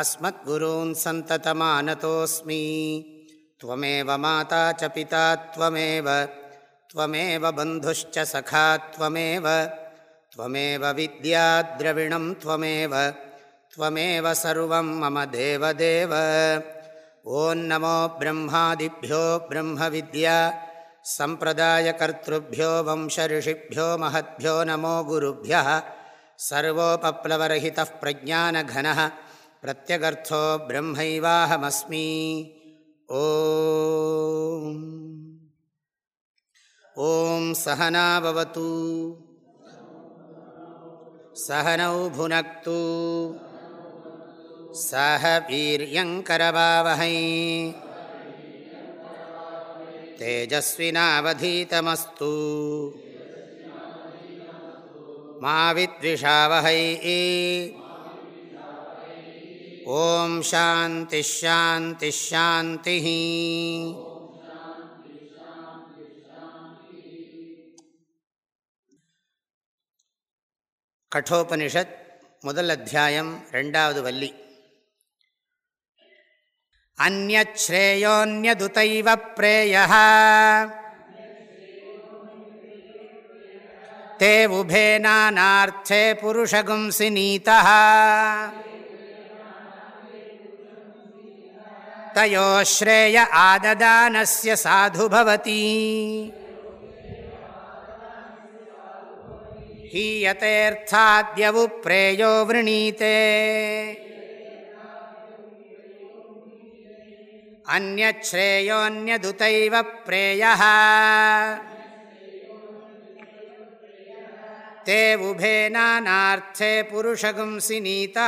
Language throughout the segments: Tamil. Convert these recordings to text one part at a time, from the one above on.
अस्मद्गुरून् सन्ततमानतोऽस्मि। त्वमेव माता च पिता त्वमेव त्वमेव बन्धुश्च सखा त्वमेव त्वमेव विद्याद्रविणं त्वमेव त्वमेव सर्वं मम देवदेव। ॐ नमो ब्रह्मादिभ्यो ब्रह्मविद्या, सम्प्रदायकर्तृभ्यो वंशऋषिभ्यो महद्भ्यो नमो गुरुभ्यः, सर्वोपप्लवरहितः प्रज्ञानघनः प्रत्यगर्थो ब्रह्मैवाहमस्मि ॐ ॐ सहनावतु सहनौ भुनक्तु सह वीर्यङ्करवावहै तेजस्विनावधीतमस्तु मा विद्विषावहै ஓம் சாந்தி ஷாந்தி ஷாந்தி கட்டோபனிஷத் முதல் அத்தியாயம் ரெண்டாவது வள்ளி. அந்நேயோன்யதுதைவ பிரேய தே உபே நானார்த்தே புருஷகும்சி நீதா தயோ ஸ்ரேய ஆததானஸ்ய சாது பவதி ஹீயத்தேர்த்தாத்யவு பிரேயோ விரணீதே அந்நேயோன்யதுதைவ பிரேய தே உபே நானார்த்தே புருஷகும்சி நீத்தா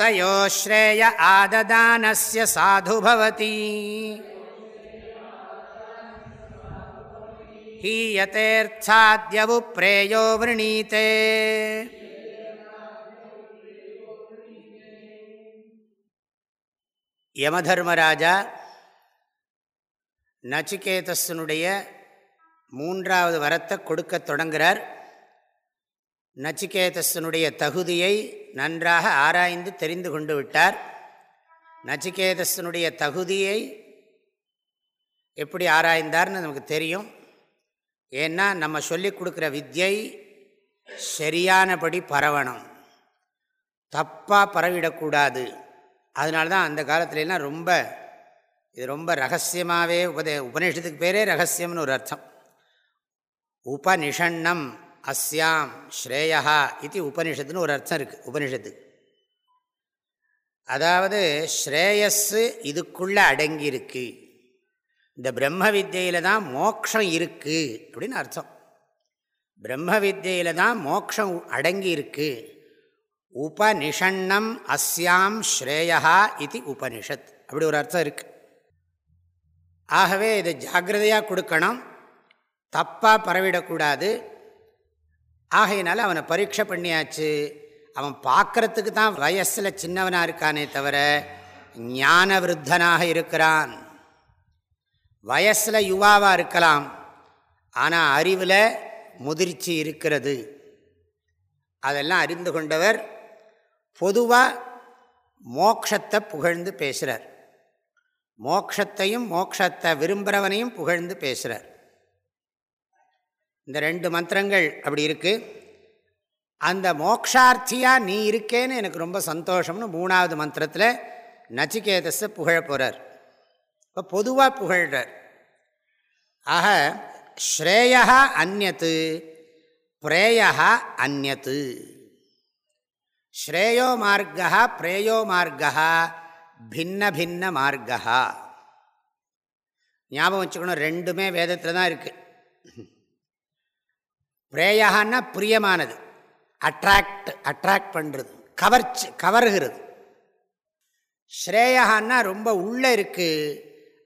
தயோ ஸ்ரேய ஆததானஸ்ய சாது பவதி ஹீயத்தேர்ச்சாத்யவு பிரேயோ விரணீதே யமதர்மராஜா நச்சிகேதஸனுடைய மூன்றாவது வரத்தை கொடுக்க தொடங்கிறார். நச்சிகேதஸனுடைய தகுதியை நன்றாக ஆராய்ந்து தெரிந்து கொண்டு விட்டார். நச்சிகேதஸனுடைய தகுதியை எப்படி ஆராய்ந்தார்னு நமக்கு தெரியும். ஏன்னா நம்ம சொல்லிக் கொடுக்குற வித்யை சரியானபடி பரவணும். தப்பாக பரவிடக்கூடாது. அதனால தான் அந்த காலத்துலலாம் ரொம்ப இது ரொம்ப ரகசியமாகவே உபதே உபநிஷத்துக்கு பேரே ரகசியம்னு ஒரு அர்த்தம். உபனிஷன்னம் அஸ்யாம் ஸ்ரேயா இது உபனிஷத்துன்னு ஒரு அர்த்தம் இருக்குது உபனிஷத்து. அதாவது ஸ்ரேயஸ்ஸு இதுக்குள்ளே அடங்கியிருக்கு. இந்த பிரம்ம வித்தியில் தான் மோக்ஷம் இருக்குது அப்படின்னு அர்த்தம். பிரம்ம வித்தியில் தான் மோக்ஷம் அடங்கி இருக்கு உபனிஷண்ணம் அஸ்யாம் ஸ்ரேயா இது உபனிஷத் அப்படி ஒரு அர்த்தம் இருக்குது ஆகவே இதை ஜாக்கிரதையாக கொடுக்கணும். தப்பாக பரவிடக்கூடாது. ஆகையினால அவனை பரீட்சை பண்ணியாச்சு. அவன் பார்க்குறதுக்கு தான் வயசில் சின்னவனாக இருக்கானே தவிர ஞான விருத்தனாக இருக்கிறான். வயசில் யுவாவாக இருக்கலாம். ஆனால் அறிவில் முதிர்ச்சி இருக்கிறது. அதெல்லாம் அறிந்து கொண்டவர் பொதுவாக மோக்ஷத்தை புகழ்ந்து பேசுகிறார் மோக்ஷத்தையும் மோக்ஷத்தை விரும்புகிறவனையும் புகழ்ந்து பேசுகிறார் இந்த ரெண்டு மந்திரங்கள் அப்படி இருக்குது அந்த மோக்ஷார்த்தியாக நீ இருக்கேன்னு எனக்கு ரொம்ப சந்தோஷம்னு மூணாவது மந்திரத்தில் நச்சிகேதஸை புகழ போகிறார் இப்போ பொதுவாக புகழ்கிறார் ஆக ஸ்ரேயா அந்நத்து பிரேயா அந்நத்து. ஸ்ரேயோ மார்க்கா பிரேயோ மார்க்கா பின்ன பின்ன மார்க்கா. ஞாபகம் வச்சுக்கணும் ரெண்டுமே வேதத்தில் தான் இருக்குது பிரேயான்னா பிரியமானது. அட்ராக்ட் அட்ராக்ட் பண்ணுறது கவர்ச்சி கவர்கிறது. ஸ்ரேயான்னா ரொம்ப உள்ளே இருக்குது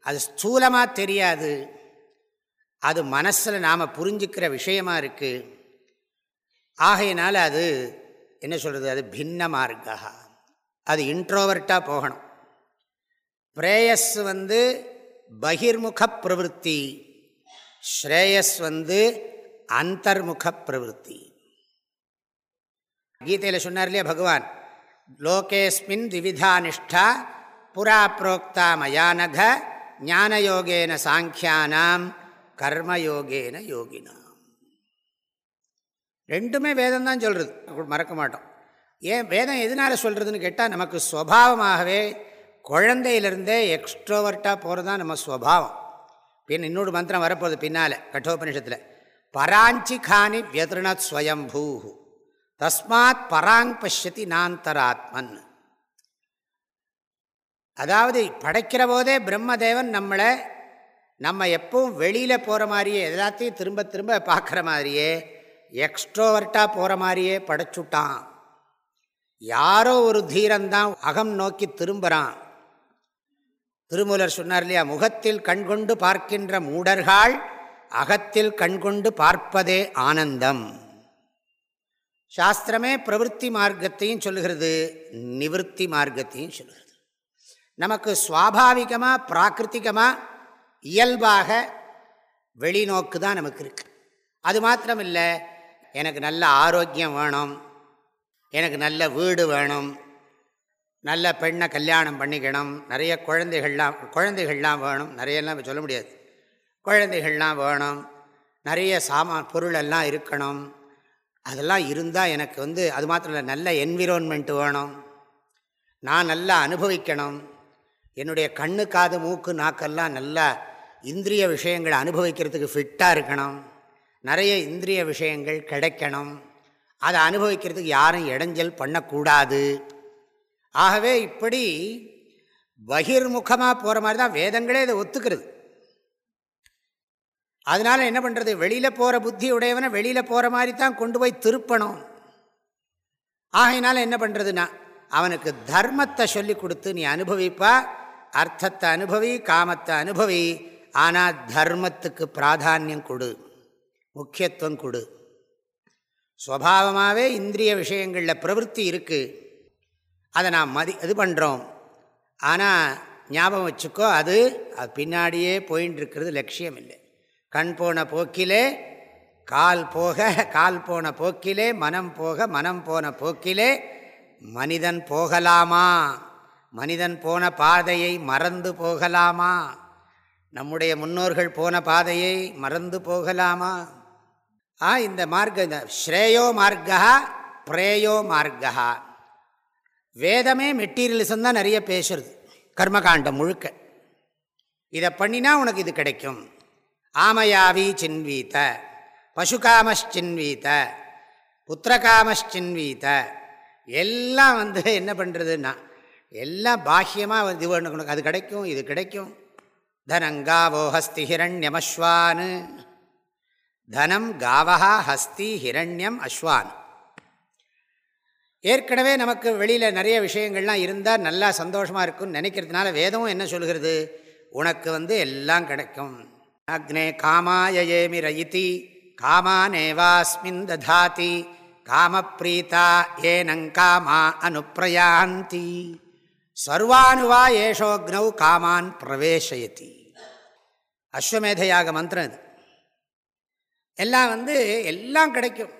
அது ஸ்தூலமாக தெரியாது. அது மனசில் நாம் புரிஞ்சுக்கிற விஷயமாக இருக்குது ஆகையினால் அது என்ன சொல்கிறது அது பின்ன மார்க்கா. அது இன்ட்ரோவர்ட்டாக போகணும். பிரேயஸ் வந்து பகிர்முக பிரவருத்தி. ஸ்ரேயஸ் வந்து அந்தர்முக பிரவருத்தி. கீதையில் சொன்னார் இல்லையா பகவான்? லோகேஸ்மின் திவிதா நிஷ்டா புறா புரோக்தா மயானக ஞானயோகேன சாங்கியானாம் கர்மயோகேன யோகினாம். ரெண்டுமே வேதம் தான் சொல்கிறது மறக்க மாட்டோம். ஏன்? வேதம் எதனால் சொல்கிறதுன்னு கேட்டால் நமக்கு ஸ்வபாவமாகவே குழந்தையிலிருந்தே எக்ஸ்ட்ரோவர்ட்டாக போகிறது தான் நம்ம ஸ்வபாவம் பின் இன்னொரு மந்திரம் வரப்போகுது பின்னால் கட்டோபனிஷத்தில். பராஞ்சிகானி வியதிருணத் ஸ்வயம்பூ தஸ்மாத் பராங் பஷ்யதி நாந்தராத்மன் அதாவது படைக்கிற போதே பிரம்மதேவன் நம்மளை நம்ம எப்பவும் வெளியில் போகிற மாதிரியே எல்லாத்தையும் திரும்ப திரும்ப பார்க்குற மாதிரியே எக்ஸ்ட்ரோவர்ட்டாக போகிற மாதிரியே படைச்சுட்டான். யாரோ ஒரு தீரந்தான் அகம் நோக்கி திரும்புகிறான் திருமூலர் சொன்னார் இல்லையா முகத்தில் கண்கொண்டு பார்க்கின்ற மூடர்கள் அகத்தில் கண்கொண்டு பார்ப்பதே ஆனந்தம். சாஸ்திரமே பிரவருத்தி மார்க்கத்தையும் சொல்லுகிறது நிவர்த்தி மார்க்கத்தையும் சொல்லுகிறது. நமக்கு சுவாபாவிகமாக பிராகிருத்திகமாக இயல்பாக வெளிநோக்கு தான் நமக்கு இருக்குது அது மாத்திரம் இல்லை எனக்கு நல்ல ஆரோக்கியம் வேணும் எனக்கு நல்ல வீடு வேணும் நல்ல பெண்ணை கல்யாணம் பண்ணிக்கணும் நிறைய குழந்தைகள்லாம் குழந்தைகள்லாம் வேணும் நிறையெல்லாம் சொல்ல முடியாது. குழந்தைகள்லாம் வேணும். நிறைய சாமான் பொருளெல்லாம் இருக்கணும். அதெல்லாம் இருந்தால் எனக்கு வந்து அது மாத்திரம் இல்லை நல்ல என்விரான்மெண்ட்டு வேணும். நான் நல்லா அனுபவிக்கணும். என்னுடைய கண்ணு காது மூக்கு நாக்கெல்லாம் நல்லா இந்திரிய விஷயங்களை அனுபவிக்கிறதுக்கு ஃபிட்டாக இருக்கணும். நிறைய இந்திரிய விஷயங்கள் கிடைக்கணும். அதை அனுபவிக்கிறதுக்கு யாரும் இடைஞ்சல் பண்ணக்கூடாது. ஆகவே இப்படி பகிர்முகமாக போகிற மாதிரி தான் வேதங்களே இதை ஒத்துக்கிறது. அதனால் என்ன பண்ணுறது வெளியில் போகிற புத்தி உடையவனை வெளியில் போகிற மாதிரி தான் கொண்டு போய் திருப்பணும். ஆகையினால் என்ன பண்ணுறதுன்னா அவனுக்கு தர்மத்தை சொல்லி கொடுத்து நீ அனுபவிப்பா அர்த்தத்தை அனுபவி காமத்தை அனுபவி ஆனால் தர்மத்துக்கு பிராதானியம் கொடு முக்கியத்துவம் கொடு. ஸ்வபாவமாகவே இந்திரிய விஷயங்களில் பிரவருத்தி இருக்குது அதை நான் மதி இது பண்ணுறோம் ஆனால் ஞாபகம் வச்சுக்கோ அது அது பின்னாடியே போயின்னு இருக்கிறது லட்சியம் இல்லை கண் போன போக்கிலே கால் போக கால் போன போக்கிலே மனம் போக மனம் போன போக்கிலே மனிதன் போகலாமா? மனிதன் போன பாதையை மறந்து போகலாமா? நம்முடைய முன்னோர்கள் போன பாதையை மறந்து போகலாமா? ஆ இந்த மார்க்க இந்த ஸ்ரேயோ மார்க்கா பிரேயோ மார்க்கா. வேதமே மெட்டீரியலிசம் தான் நிறைய பேசுறது கர்மகாண்டம் முழுக்க. இதை பண்ணினா உனக்கு இது கிடைக்கும். ஆமயாவி சின்வீத்த பசுகாமச்சின்வீத்த புத்திரகாமச்சின்வீத்த எல்லாம் வந்து என்ன பண்ணுறதுன்னா எல்லாம் பாஹ்யமாக இது உனக்கு அது கிடைக்கும் இது கிடைக்கும். தனங்காவோ ஹஸ்தி ஹிரண்யமஸ்வான். தனம் காவஹா ஹஸ்தி ஹிரண்யம் அஸ்வான். ஏற்கனவே நமக்கு வெளியில் நிறைய விஷயங்கள்லாம் இருந்தால் நல்லா சந்தோஷமாக இருக்கும்னு நினைக்கிறதுனால வேதமும் என்ன சொல்கிறது? உனக்கு வந்து எல்லாம் கிடைக்கும். அக்னே காமாயேமி ரயித்தி காமானேவாஸ்மின் ததாதி காமப்ரீதா ஏனங்காமா அனுப்பிரயாந்தி சர்வானுவா ஏஷோக்னௌ காமான் பிரவேசயதி அஸ்வமேதையாக மந்திரம் இது. எல்லாம் வந்து எல்லாம் கிடைக்கும்.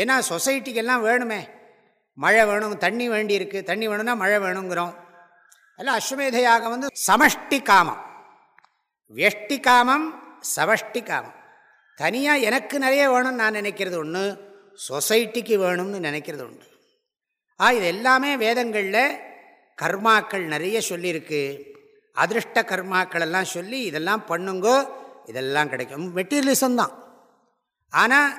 ஏன்னா சொசைட்டிக்கெல்லாம் வேணுமே. மழை வேணும் தண்ணி வேண்டி இருக்குது தண்ணி வேணும்னா மழை வேணுங்கிறோம். எல்லாம் அஸ்வமேதையாக வந்து சமஷ்டி காமம் வெஷ்டி காமம் சவஷ்டி காமம் தனியாக எனக்கு நிறைய வேணும்னு நான் நினைக்கிறது ஒன்று சொசைட்டிக்கு வேணும்னு நினைக்கிறது உண்டு ஆ இது எல்லாமே வேதங்களில் கர்மாக்கள் நிறைய சொல்லியிருக்கு. அதிருஷ்ட கர்மாக்கள் எல்லாம் சொல்லி இதெல்லாம் பண்ணுங்கோ இதெல்லாம் கிடைக்கும். மெட்டீரியலிசம் தான். ஆனால்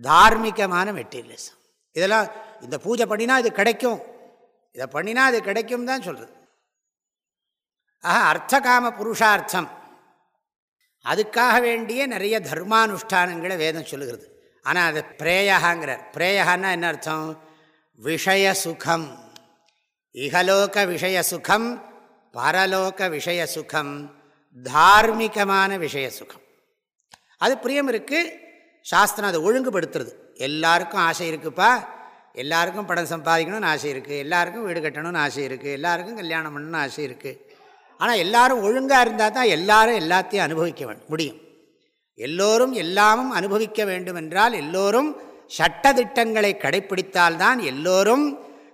தார்மீகமான மெட்டீரியலிசம். இதெல்லாம் இந்த பூஜை பண்ணினா இது கிடைக்கும். இதை பண்ணினா அது கிடைக்கும் தான் சொல்கிறது ஆஹா அர்த்தகாம புருஷார்த்தம். அதுக்காக வேண்டிய நிறைய தர்மானுஷ்டானங்களை வேதம் சொல்லுகிறது. ஆனால் அது பிரேயகாங்கிறார். பிரேயகான்னா என்ன அர்த்தம்? விஷய சுகம். இகலோக விஷய சுகம் பரலோக தார்மிகமான தார்மீகமான விஷயசுகம் அது பிரியம் இருக்குது சாஸ்திரம் அதை ஒழுங்குபடுத்துறது. எல்லாருக்கும் ஆசை இருக்குப்பா. எல்லாருக்கும் படம் சம்பாதிக்கணும்னு ஆசை இருக்குது எல்லாருக்கும் வீடு கட்டணும்னு ஆசை இருக்குது எல்லாருக்கும் கல்யாணம் பண்ணணும்னு ஆசை இருக்குது ஆனால் எல்லாரும் ஒழுங்காக இருந்தால் தான் எல்லாரும் எல்லாத்தையும் அனுபவிக்க முடியும். எல்லோரும் எல்லாமும் அனுபவிக்க வேண்டும் என்றால் எல்லோரும் சட்டத்திட்டங்களை கடைப்பிடித்தால்தான் எல்லோரும்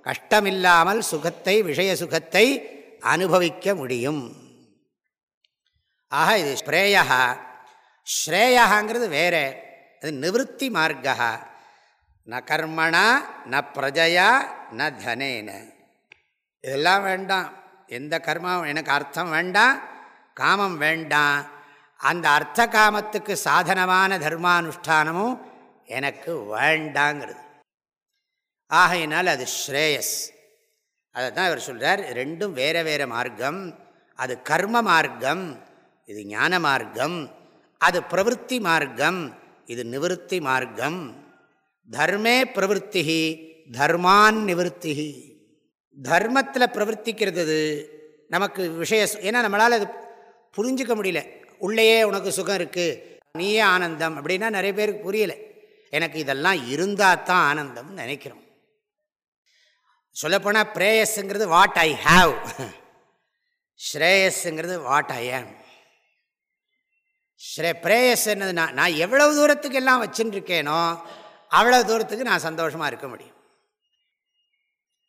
கஷ்டமில்லாமல் சுகத்தை விஷய சுகத்தை அனுபவிக்க முடியும். ஆக இது ஸ்ரேயா ஸ்ரேயாங்கிறது வேறு. அது நிவத்தி மார்க்கா ந கர்மணா ந பிரஜையா ந தனேன. இதெல்லாம் வேண்டாம். எந்த கர்மம் எனக்கு அர்த்தம் வேண்டாம் காமம் வேண்டாம் அந்த அர்த்த காமத்துக்கு சாதனமான தர்மானுஷ்டானமும் எனக்கு வேண்டாங்கிறது. ஆகையினால் அது ஸ்ரேயஸ். அதை தான் இவர் சொல்கிறார் ரெண்டும் வேறு வேறு மார்க்கம். அது கர்ம மார்க்கம் இது ஞான மார்க்கம். அது பிரவருத்தி மார்க்கம் இது நிவர்த்தி மார்க்கம். தர்மே பிரவருத்தி தர்மான் நிவர்த்திகி தர்மத்தில் பிரவர்த்திக்கிறது நமக்கு விஷய ஏன்னா நம்மளால் அது புரிஞ்சிக்க முடியல. உள்ளேயே உனக்கு சுகம் இருக்குது நீயே ஆனந்தம் அப்படின்னா நிறைய பேருக்கு புரியலை. எனக்கு இதெல்லாம் இருந்தால் தான் ஆனந்தம் நினைக்கிறோம். சொல்லப்போனால் பிரேயஸுங்கிறது வாட் ஐ ஹாவ் ஸ்ரேயஸுங்கிறது வாட் ஐ ஆம் ஸ்ரே பிரேயஸ் என்னதுன்னா நான் எவ்வளவு தூரத்துக்கு எல்லாம் வச்சுட்டு இருக்கேனோ அவ்வளோ தூரத்துக்கு நான் சந்தோஷமாக இருக்க முடியும்.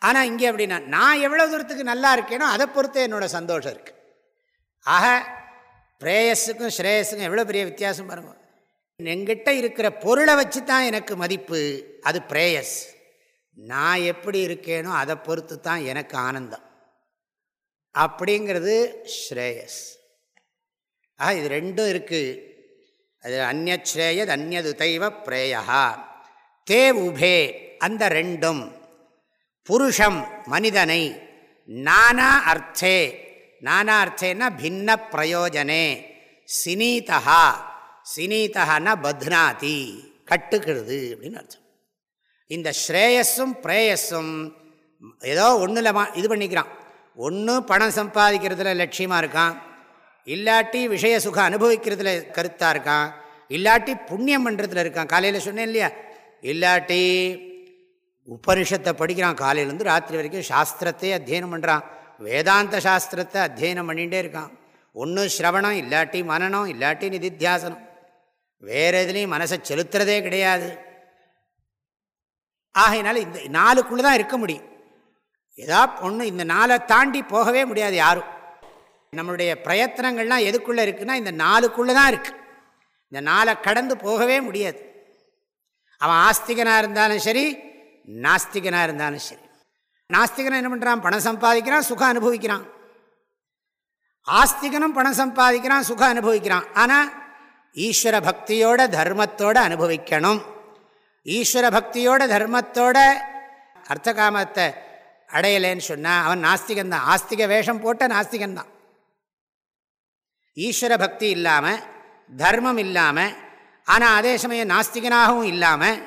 ஆனால் இங்கே அப்படின்னா நான் எவ்வளோ தூரத்துக்கு நல்லா இருக்கேனோ அதை பொறுத்து என்னோடய சந்தோஷம் இருக்குது ஆக பிரேயஸுக்கும் ஸ்ரேயஸுக்கும் எவ்வளோ பெரிய வித்தியாசம் பாருங்கள் எங்கிட்ட இருக்கிற பொருளை வச்சு தான் எனக்கு மதிப்பு அது பிரேயஸ். நான் எப்படி இருக்கேனோ அதை பொறுத்து தான் எனக்கு ஆனந்தம். அப்படிங்கிறது ஸ்ரேயஸ். ஆக இது ரெண்டும் இருக்குது அது அந்நேயத் அந்நது தெய்வ பிரேயா தே உபே அந்த ரெண்டும். புருஷம் மனிதனை நானா அர்த்தே. நானா அர்த்தேன்னா பின்ன பிரயோஜனே. சினீதா சினீதா பத்னாதி. கட்டுக்கிறது அப்படின்னு அர்த்தம். இந்த ஸ்ரேயஸும் பிரேயஸும் ஏதோ ஒன்றில் இது பண்ணிக்கிறான். ஒன்று பணம் சம்பாதிக்கிறதுல லட்சியமாக இருக்கான். இல்லாட்டி விஷய சுகம் அனுபவிக்கிறதுல கருத்தாக இருக்கான். இல்லாட்டி புண்ணியம் பண்ணுறதுல இருக்கான். காலையில் சொன்னேன் இல்லையா? இல்லாட்டி உபனிஷத்தை படிக்கிறான் காலையிலேருந்து ராத்திரி வரைக்கும் சாஸ்திரத்தையே அத்தியனம் பண்ணுறான் வேதாந்த சாஸ்திரத்தை அத்தியனம் பண்ணிகிட்டே இருக்கான். ஒன்று ஸ்ரவணம் இல்லாட்டி மனநம் இல்லாட்டி நிதித்தியாசனம். வேறு எதுலேயும் மனசை செலுத்துறதே கிடையாது. ஆகையினால இந்த நாளுக்குள்ளே தான் இருக்க முடியும். ஏதா ஒன்று இந்த நாளை தாண்டி போகவே முடியாது யாரும். நம்மளுடைய பிரயத்தனங்கள்லாம் எதுக்குள்ளே இருக்குன்னா இந்த நாளுக்குள்ளே தான் இருக்குது இந்த நாளை கடந்து போகவே முடியாது. அவன் ஆஸ்திகனாக இருந்தாலும் சரி நாஸ்திகனாக இருந்தாலும் சரி. நாஸ்திகனை என்ன பண்ணுறான் பணம் சம்பாதிக்கிறான் சுகம் அனுபவிக்கிறான். ஆஸ்திகனும் பணம் சம்பாதிக்கிறான் சுகம் அனுபவிக்கிறான். ஆனால் ஈஸ்வர பக்தியோட தர்மத்தோடு அனுபவிக்கணும். ஈஸ்வர பக்தியோட தர்மத்தோட அர்த்த காமத்தை அடையலேன்னு சொன்னால் அவன் நாஸ்திகன்தான் ஆஸ்திக வேஷம் போட்ட நாஸ்திகன்தான் ஈஸ்வர பக்தி இல்லாமல் தர்மம் இல்லாமல் ஆனால் அதே சமயம் நாஸ்திகனாகவும் இல்லாமல்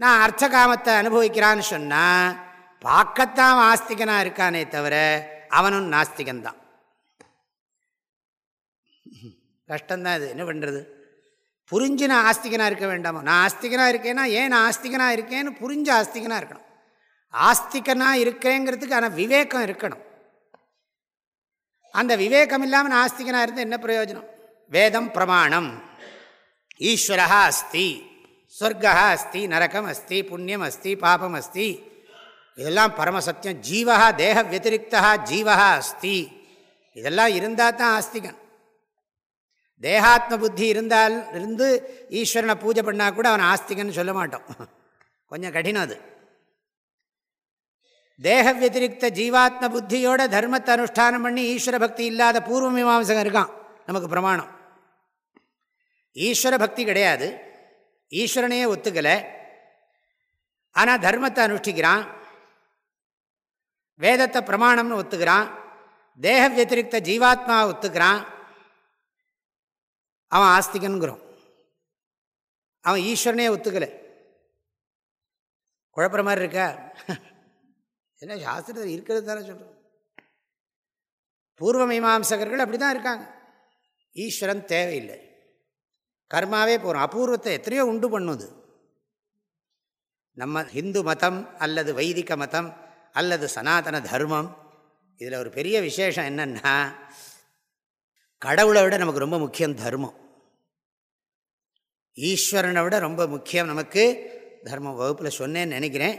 நான் அர்த்த காமத்தை அனுபவிக்கிறான்னு சொன்னால் பார்க்கத்தான் ஆஸ்திகனாக இருக்கானே தவிர அவனும் நாஸ்திகன்தான் கஷ்டந்தான் இது. என்ன பண்ணுறது புரிஞ்சு நான் ஆஸ்திகனாக இருக்க வேண்டாமோ? நான் ஆஸ்திகனாக இருக்கேன்னா ஏன் நான் ஆஸ்திகனாக இருக்கேன்னு புரிஞ்சு ஆஸ்திகனாக இருக்கணும். ஆஸ்திகனாக இருக்கேங்கிறதுக்கு ஆனால் விவேகம் இருக்கணும். அந்த விவேகம் இல்லாமல் நான் ஆஸ்திகனாக இருந்து என்ன பிரயோஜனம்? வேதம் பிரமாணம். ஈஸ்வரா அஸ்தி. ஸ்வர்கா அஸ்தி நரகம் அஸ்தி புண்ணியம் அஸ்தி பாபம் அஸ்தி. இதெல்லாம் பரமசத்தியம் ஜீவா தேக வத்திரிகா ஜீவா அஸ்தி. இதெல்லாம் இருந்தால் தான் ஆஸ்திகன். தேகாத்ம புத்தி இருந்தால் இருந்து ஈஸ்வரனை பூஜை பண்ணால் கூட அவன் ஆஸ்திகன்னு சொல்ல மாட்டோம். கொஞ்சம் கடினம் அது. தேக வத்திரிக ஜீவாத்ம புத்தியோட தர்மத்தை அனுஷ்டானம் பண்ணி ஈஸ்வர பக்தி இல்லாத பூர்வ மீமாசகம் இருக்கான். நமக்கு பிரமாணம். ஈஸ்வர பக்தி கிடையாது. ஈஸ்வரனையே ஒத்துக்கலை. ஆனால் தர்மத்தை அனுஷ்டிக்கிறான். வேதத்தை பிரமாணம்னு ஒத்துக்கிறான். தேக வத்திரிக்த ஜீவாத்மாவை ஒத்துக்கிறான். அவன் ஆஸ்திகனுங்கிறோம் அவன் ஈஸ்வரனே ஒத்துக்கலை. குழப்புற மாதிரி இருக்கா? என்ன சாஸ்திரத்தில் இருக்கிறது தானே சொல்கிறோம் பூர்வ மீமாம்சகர்கள் அப்படி தான் இருக்காங்க. ஈஸ்வரன் தேவையில்லை. கர்மாவே போகிறோம் அபூர்வத்தை எத்தனையோ உண்டு பண்ணுது. நம்ம ஹிந்து மதம் அல்லது வைதிக மதம் அல்லது சனாதன தர்மம் இதில் ஒரு பெரிய விசேஷம் என்னென்னா கடவுளை விட நமக்கு ரொம்ப முக்கியம் தர்மம். ஈஸ்வரனை விட ரொம்ப முக்கியம் நமக்கு தர்மம். வகுப்பில் சொன்னேன்னு நினைக்கிறேன்.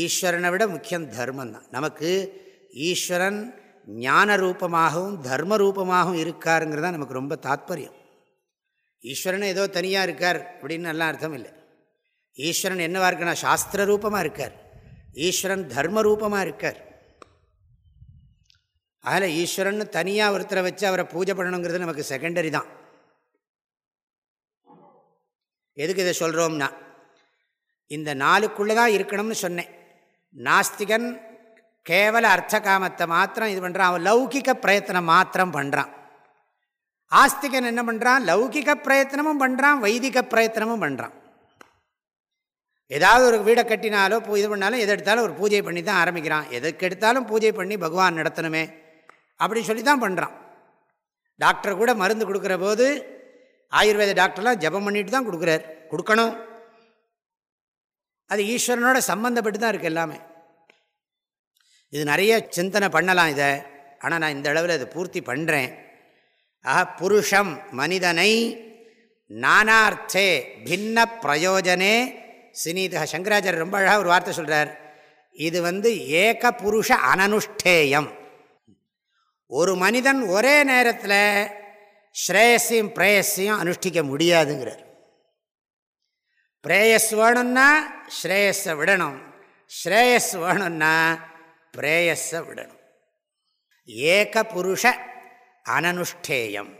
ஈஸ்வரனை விட முக்கியம் தர்மம் தான். நமக்கு ஈஸ்வரன் ஞான ரூபமாகவும் தர்ம ரூபமாகவும் இருக்காருங்கிறது தான் நமக்கு ரொம்ப தாத்பரியம். ஈஸ்வரன் ஏதோ தனியாக இருக்கார் அப்படின்னு நல்லா அர்த்தம் இல்லை. ஈஸ்வரன் என்னவா இருக்குன்னா சாஸ்திர ரூபமாக இருக்கார். ஈஸ்வரன் தர்ம ரூபமாக இருக்கார். அதில் ஈஸ்வரன் தனியாக ஒருத்தரை வச்சு அவரை பூஜை பண்ணணுங்கிறது நமக்கு செகண்டரி தான். எதுக்கு இதை சொல்கிறோம்னா இந்த நாளுக்குள்ளே தான் இருக்கணும்னு சொன்னேன். நாஸ்திகன் கேவல அர்த்த காமத்தை மாத்திரம் இது பண்ணுறான் அவன் லௌகிக பிரயத்தனம் மாத்திரம் பண்ணுறான் ஆஸ்திகன் என்ன பண்ணுறான் லௌகிக பிரயத்தனமும் பண்ணுறான் வைதிக பிரயத்தனமும் பண்ணுறான் ஏதாவது ஒரு வீடை கட்டினாலோ இது பண்ணாலும் எது எடுத்தாலும் ஒரு பூஜை பண்ணி தான் ஆரம்பிக்கிறான். எதுக்கு எடுத்தாலும் பூஜை பண்ணி பகவான் நடத்தணுமே. அப்படி சொல்லி தான் பண்ணுறான் டாக்டர் கூட மருந்து கொடுக்குற போது ஆயுர்வேத டாக்டர்லாம் ஜபம் பண்ணிட்டு தான் கொடுக்குறார். கொடுக்கணும். அது ஈஸ்வரனோட சம்மந்தப்பட்டு தான் இருக்குது எல்லாமே. இது நிறைய சிந்தனை பண்ணலாம் இதை. ஆனால் நான் இந்த அளவில் இதை பூர்த்தி பண்ணுறேன் ஆஹா புருஷம் மனிதனை நானார்த்தே பின்ன பிரயோஜனே. சினீத சங்கராச்சாரியர் ரொம்ப அழகாக ஒரு வார்த்தை சொல்கிறார் இது வந்து ஏக புருஷ அனனுஷ்டேயம். ஒரு மனிதன் ஒரே நேரத்தில் ஸ்ரேயஸையும் பிரேயஸையும் அனுஷ்டிக்க முடியாதுங்கிறார். பிரேயஸ் வேணும்னா ஸ்ரேயஸை விடணும். ஸ்ரேயஸ் வேணும்னா பிரேயஸை விடணும். ஏக புருஷ அனனுஷ்டேயம்.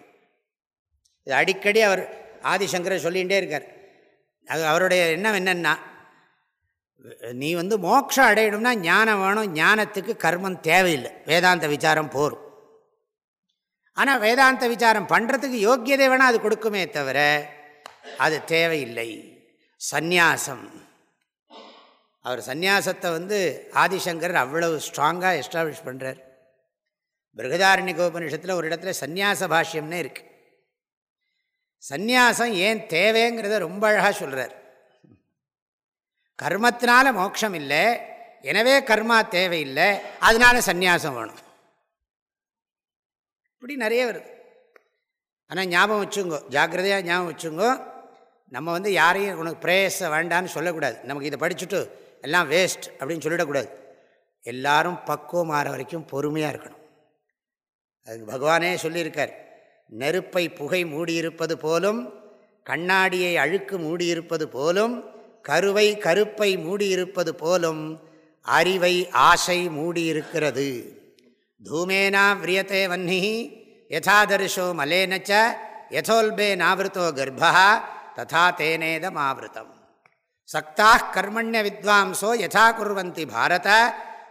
இது அடிக்கடி அவர் ஆதிசங்கரை சொல்லிகிட்டே இருக்கார். அது அவருடைய எண்ணம் என்னென்னா நீ வந்து மோட்சம் அடையணும்னா ஞானம் வேணும் ஞானத்துக்கு கர்மம் தேவையில்லை. வேதாந்த விசாரம் போரும். ஆனால் வேதாந்த விசாரம் பண்ணுறதுக்கு யோக்கியதை வேணால் அது கொடுக்குமே தவிர அது தேவையில்லை. சந்நியாசம். அவர் சந்நியாசத்தை வந்து ஆதிசங்கர் அவ்வளவு ஸ்ட்ராங்காக எஸ்டாப்ளிஷ் பண்ணுறார் பிருகதாரண்யகோபனிஷத்தில் ஒரு இடத்துல சந்நியாச பாஷ்யம்னே இருக்குது சந்நியாசம் ஏன் தேவைங்கிறத ரொம்ப அழகாக சொல்கிறார் கர்மத்தினால மோட்சம் இல்லை எனவே கர்மா தேவையில்லை அதனால சந்நியாசம் வேணும். இப்படி நிறைய வருது. ஆனால் ஞாபகம் வச்சுங்கோ ஜாக்கிரதையாக ஞாபகம் வச்சுங்கோ நம்ம வந்து யாரையும் உனக்கு பிரேயஸை வேண்டான்னு சொல்லக்கூடாது. நமக்கு இதை படிச்சுட்டு எல்லாம் வேஸ்ட் அப்படின்னு சொல்லிடக்கூடாது. எல்லாரும் பக்குவம் ஆகிற வரைக்கும் பொறுமையாக இருக்கணும். அது பகவானே சொல்லியிருக்கார். நெருப்பை புகை மூடியிருப்பது போலும் கண்ணாடியை அழுக்கு மூடியிருப்பது போலும் கருவை கருப்பை மூடியிருப்பது போலும் அறிவை ஆசை மூடியிருக்கிறது. தூமேனா விரியத்தே வன்னி யதாதரிசோ மலேனச்ச யதோல்பே நாவிருத்தோ கர்ப்பா ததா தேனேதம் ஆவிருத்தம். சக்தா கர்மண்ய வித்வாம்சோ யதா குர்வந்தி பாரத